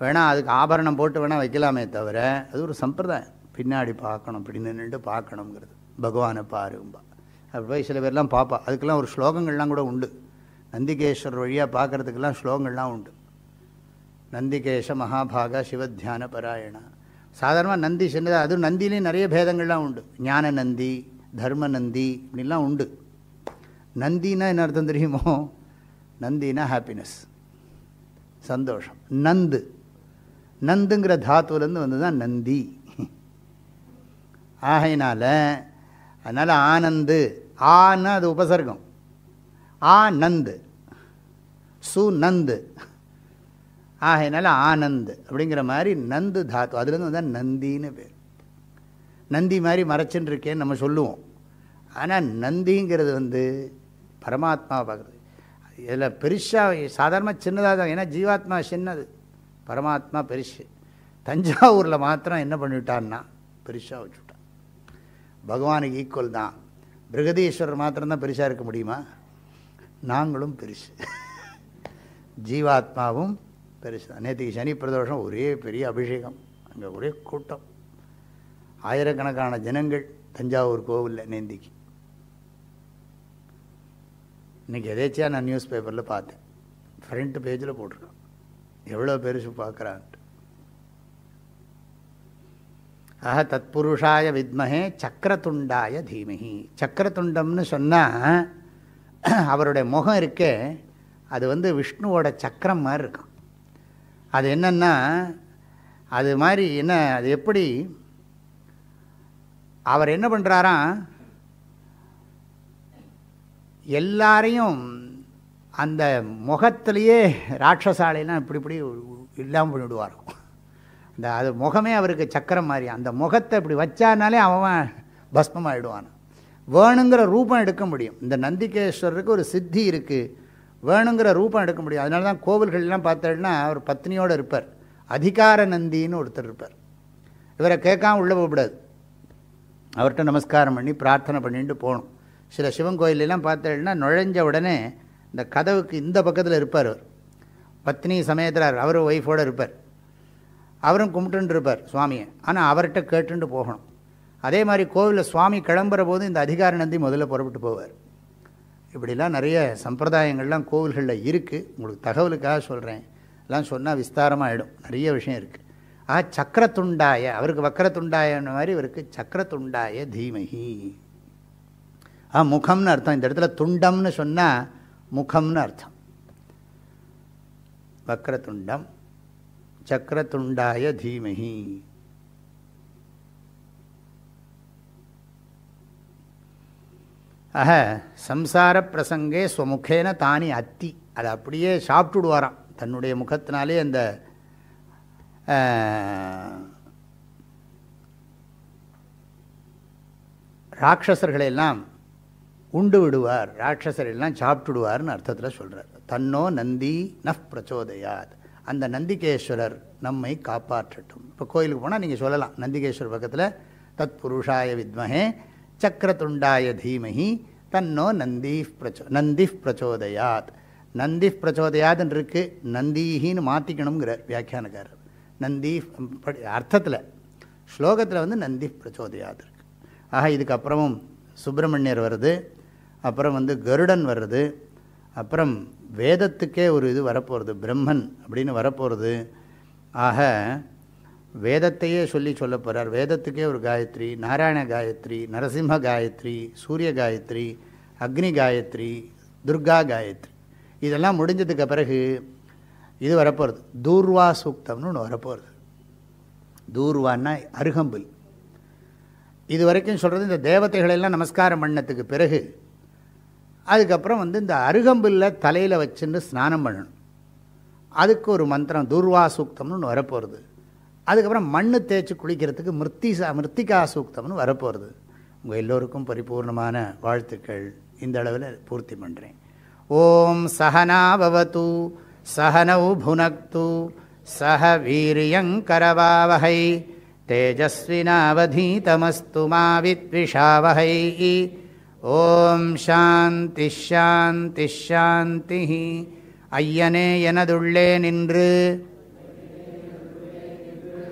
வேணால் அதுக்கு ஆபரணம் போட்டு வேணால் வைக்கலாமே தவிர அது ஒரு சம்பிரதாயம். பின்னாடி பார்க்கணும் இப்படி நின்றுட்டு பார்க்கணுங்கிறது. பகவானை பாரும்பா. அப்படி போய் சில பேர்லாம் பார்ப்பா அதுக்கெல்லாம் ஒரு ஸ்லோகங்கள்லாம் கூட உண்டு. நந்திகேஸ்வரர் வழியாக பார்க்குறதுக்கெல்லாம் ஸ்லோகங்கள்லாம் உண்டு. நந்திகேஷ மகாபாக சிவத்தியான பராயணா. சாதாரணமாக நந்தி சின்னதாக அதுவும் நந்திலையும் நிறைய பேதங்கள்லாம் உண்டு. ஞான நந்தி தர்ம நந்தி இப்படிலாம் உண்டு. நந்தினா என்ன அர்த்தம் தெரியுமோ? நந்தினா ஹாப்பினஸ் சந்தோஷம். நந்து. நந்துங்கிற தாத்துலேருந்து வந்து தான் நந்தி. ஆகையினால் அதனால் ஆனந்து. ஆன்னா அது உபசர்க்கம். ஆ நந்து. சு நந்து. ஆகையினால ஆனந்த் அப்படிங்கிற மாதிரி நந்து தாத்து. அதுலேருந்து வந்தால் நந்தின்னு பேர். நந்தி மாதிரி மறைச்சுன்னு இருக்கேன்னு நம்ம சொல்லுவோம். ஆனால் நந்திங்கிறது வந்து பரமாத்மாவை பார்க்குறது. இதில் பெருசாக சாதாரணமாக சின்னதாக தான். ஏன்னா ஜீவாத்மா சின்னது. பரமாத்மா பெருசு. தஞ்சாவூரில் மாத்திரம் என்ன பண்ணிவிட்டான்னா பெருசாக வச்சுட்டான். பகவானுக்கு ஈக்குவல் தான். பிரகதீஸ்வரர் மாத்திரம்தான் பெருசாக இருக்க முடியுமா? நாங்களும் பெருசு. ஜீவாத்மாவும் பெருசு தான். நேற்றுக்கு சனி பிரதோஷம் ஒரே பெரிய அபிஷேகம். அங்கே ஒரே கூட்டம். ஆயிரக்கணக்கான ஜனங்கள் தஞ்சாவூர் கோவிலில் நேந்திக்கு. இன்றைக்கி எதேச்சியாக நான் நியூஸ் பேப்பரில் பார்த்தேன். ஃப்ரண்ட் பேஜில் போட்டிருக்கேன். எவ்வளோ பெருசு பார்க்குறான்ட்டு. ஆஹா தத்புருஷாய வித்மஹே சக்கரத்துண்டாய தீமகி சக்கரத்துண்டம்னு சொன்னால் அவருடைய முகம் இருக்கே அது வந்து விஷ்ணுவோட சக்கரம் மாதிரி இருக்கும். அது என்னென்னா அது மாதிரி என்ன அது எப்படி? அவர் என்ன பண்ணுறாராம் எல்லாரையும் அந்த முகத்திலேயே ராட்சசாலையெல்லாம் இப்படி இப்படி இல்லாமல் பண்ணிவிடுவார். அந்த அது முகமே அவருக்கு சக்கரம் மாதிரி. அந்த முகத்தை இப்படி வச்சானாலே அவன் பஸ்மம் ஆகிடுவான் வேணுங்கிற ரூபம் எடுக்க முடியும். இந்த நந்திகேஸ்வரருக்கு ஒரு சித்தி இருக்குது வேணுங்கிற ரூபம் எடுக்க முடியும் அதனால தான் கோவில்கள்லாம் பார்த்தோன்னா அவர் பத்னியோடு இருப்பார். அதிகார நந்தின்னு ஒருத்தர் இருப்பார். இவரை கேட்காம உள்ளே போகக்கூடாது. அவர்கிட்ட நமஸ்காரம் பண்ணி பிரார்த்தனை பண்ணிட்டு போகணும். சில சிவன் கோயிலெலாம் பார்த்தேன்னா நுழைஞ்ச உடனே இந்த கதவுக்கு இந்த பக்கத்தில் இருப்பார் அவர். பத்னி சமயத்தில் அவரும் ஒய்ஃபோடு இருப்பார். அவரும் கும்பிட்டுன்னு இருப்பார் சுவாமியை. ஆனால் அவர்கிட்ட கேட்டுட்டு போகணும். அதே மாதிரி கோவிலில் சுவாமி கிளம்புற போது இந்த அதிகார நந்தி முதல்ல புறப்பட்டு போவார். இப்படிலாம் நிறைய சம்பிரதாயங்கள்லாம் கோவில்களில் இருக்குது உங்களுக்கு தகவலுக்காக சொல்கிறேன் எல்லாம் சொன்னால் விஸ்தாரமாக ஆகிடும் நிறைய விஷயம் இருக்குது ஆ சக்கரத்துண்டாய. அவருக்கு வக்கரத்துண்டாயன்னு மாதிரி இவருக்கு சக்கரத்துண்டாய தீமகி. ஆ முகம்னு அர்த்தம். இந்த இடத்துல துண்டம்னு சொன்னால் முகம்னு அர்த்தம். வக்கரத்துண்டம் சக்கரத்துண்டாய தீமகி. ஆக சம்சார பிரசங்கே ஸ்வமுகேன தானி அத்தி. அதை அப்படியே சாப்பிட்டுடுவாராம். தன்னுடைய முகத்தினாலே அந்த ராட்சசர்களெல்லாம் உண்டு விடுவார். ராட்சசரெல்லாம் சாப்பிட்டுடுவார்னு அர்த்தத்தில் சொல்கிறார் தன்னோ நந்தி நஃப் பிரச்சோதயாத். அந்த நந்திகேஸ்வரர் நம்மை காப்பாற்றட்டும். இப்போ கோயிலுக்கு போனால் நீங்கள் சொல்லலாம். நந்திகேஸ்வரர் பக்கத்தில் தத் புருஷாய வித்மஹே சக்கரதுண்டாய தீமஹி தன்னோ நந்தி பிரச்சோ நந்தி பிரச்சோதயாத் நந்தி பிரச்சோதயாதுன்னு இருக்குது நந்தீகின்னு மாற்றிக்கணுங்கிறார் வியாக்கியானக்காரர் நந்தி அர்த்தத்தில் ஸ்லோகத்தில் வந்து நந்தி பிரச்சோதயாத் இருக்கு ஆக இதுக்கப்புறமும் சுப்பிரமணியர் வருது அப்புறம் வந்து கருடன் வருது அப்புறம் வேதத்துக்கே ஒரு இது வரப்போகிறது பிரம்மன் அப்படின்னு வரப்போகிறது ஆக வேதத்தையே சொல்லி சொல்ல போகிறார் வேதத்துக்கே ஒரு காயத்ரி நாராயண காயத்ரி நரசிம்ம காயத்ரி சூரிய காயத்ரி அக்னி காயத்ரி துர்கா காயத்ரி. இதெல்லாம் முடிஞ்சதுக்கு பிறகு இது வரப்போகிறது தூர்வா சூக்தம்னு ஒன்று வரப்போகிறது தூர்வான்னா அருகம்புல். இது வரைக்கும் சொல்கிறது இந்த தேவதைகளெல்லாம் நமஸ்காரம் பண்ணத்துக்கு பிறகு அதுக்கப்புறம் வந்து இந்த அருகம்புல்ல தலையில் வச்சுன்னு ஸ்நானம் பண்ணணும். அதுக்கு ஒரு மந்திரம் தூர்வா சூக்தம்னு ஒன்று வரப்போகிறது அதுக்கப்புறம் மண் தேய்ச்சி குளிக்கிறதுக்கு மிருத்திசா மிருத்திகா சூக்தம்னு வரப்போகிறது உங்கள் எல்லோருக்கும் பரிபூர்ணமான வாழ்த்துக்கள். இந்த அளவில் பூர்த்தி பண்ணுறேன் ஓம் சகனாபவத்து சகனௌ புனக்து சக வீரியங்கரவாவகை தேஜஸ்வினாவதீதமஸ்து மாவித்விஷாவகை. ஓம் சாந்தி ஷாந்தி ஷாந்தி. ஐயனே எனதுள்ளே நின்று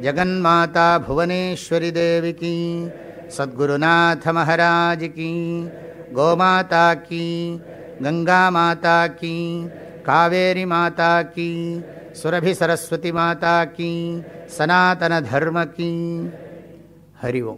जगन्माता भुवनेश्वरी देवी की, सद्गुरुनाथ महाराज की, गोमाता की, गंगा माता की, कावेरी माता की, सुरभि सरस्वती माता की, सनातन धर्म की। हरिओम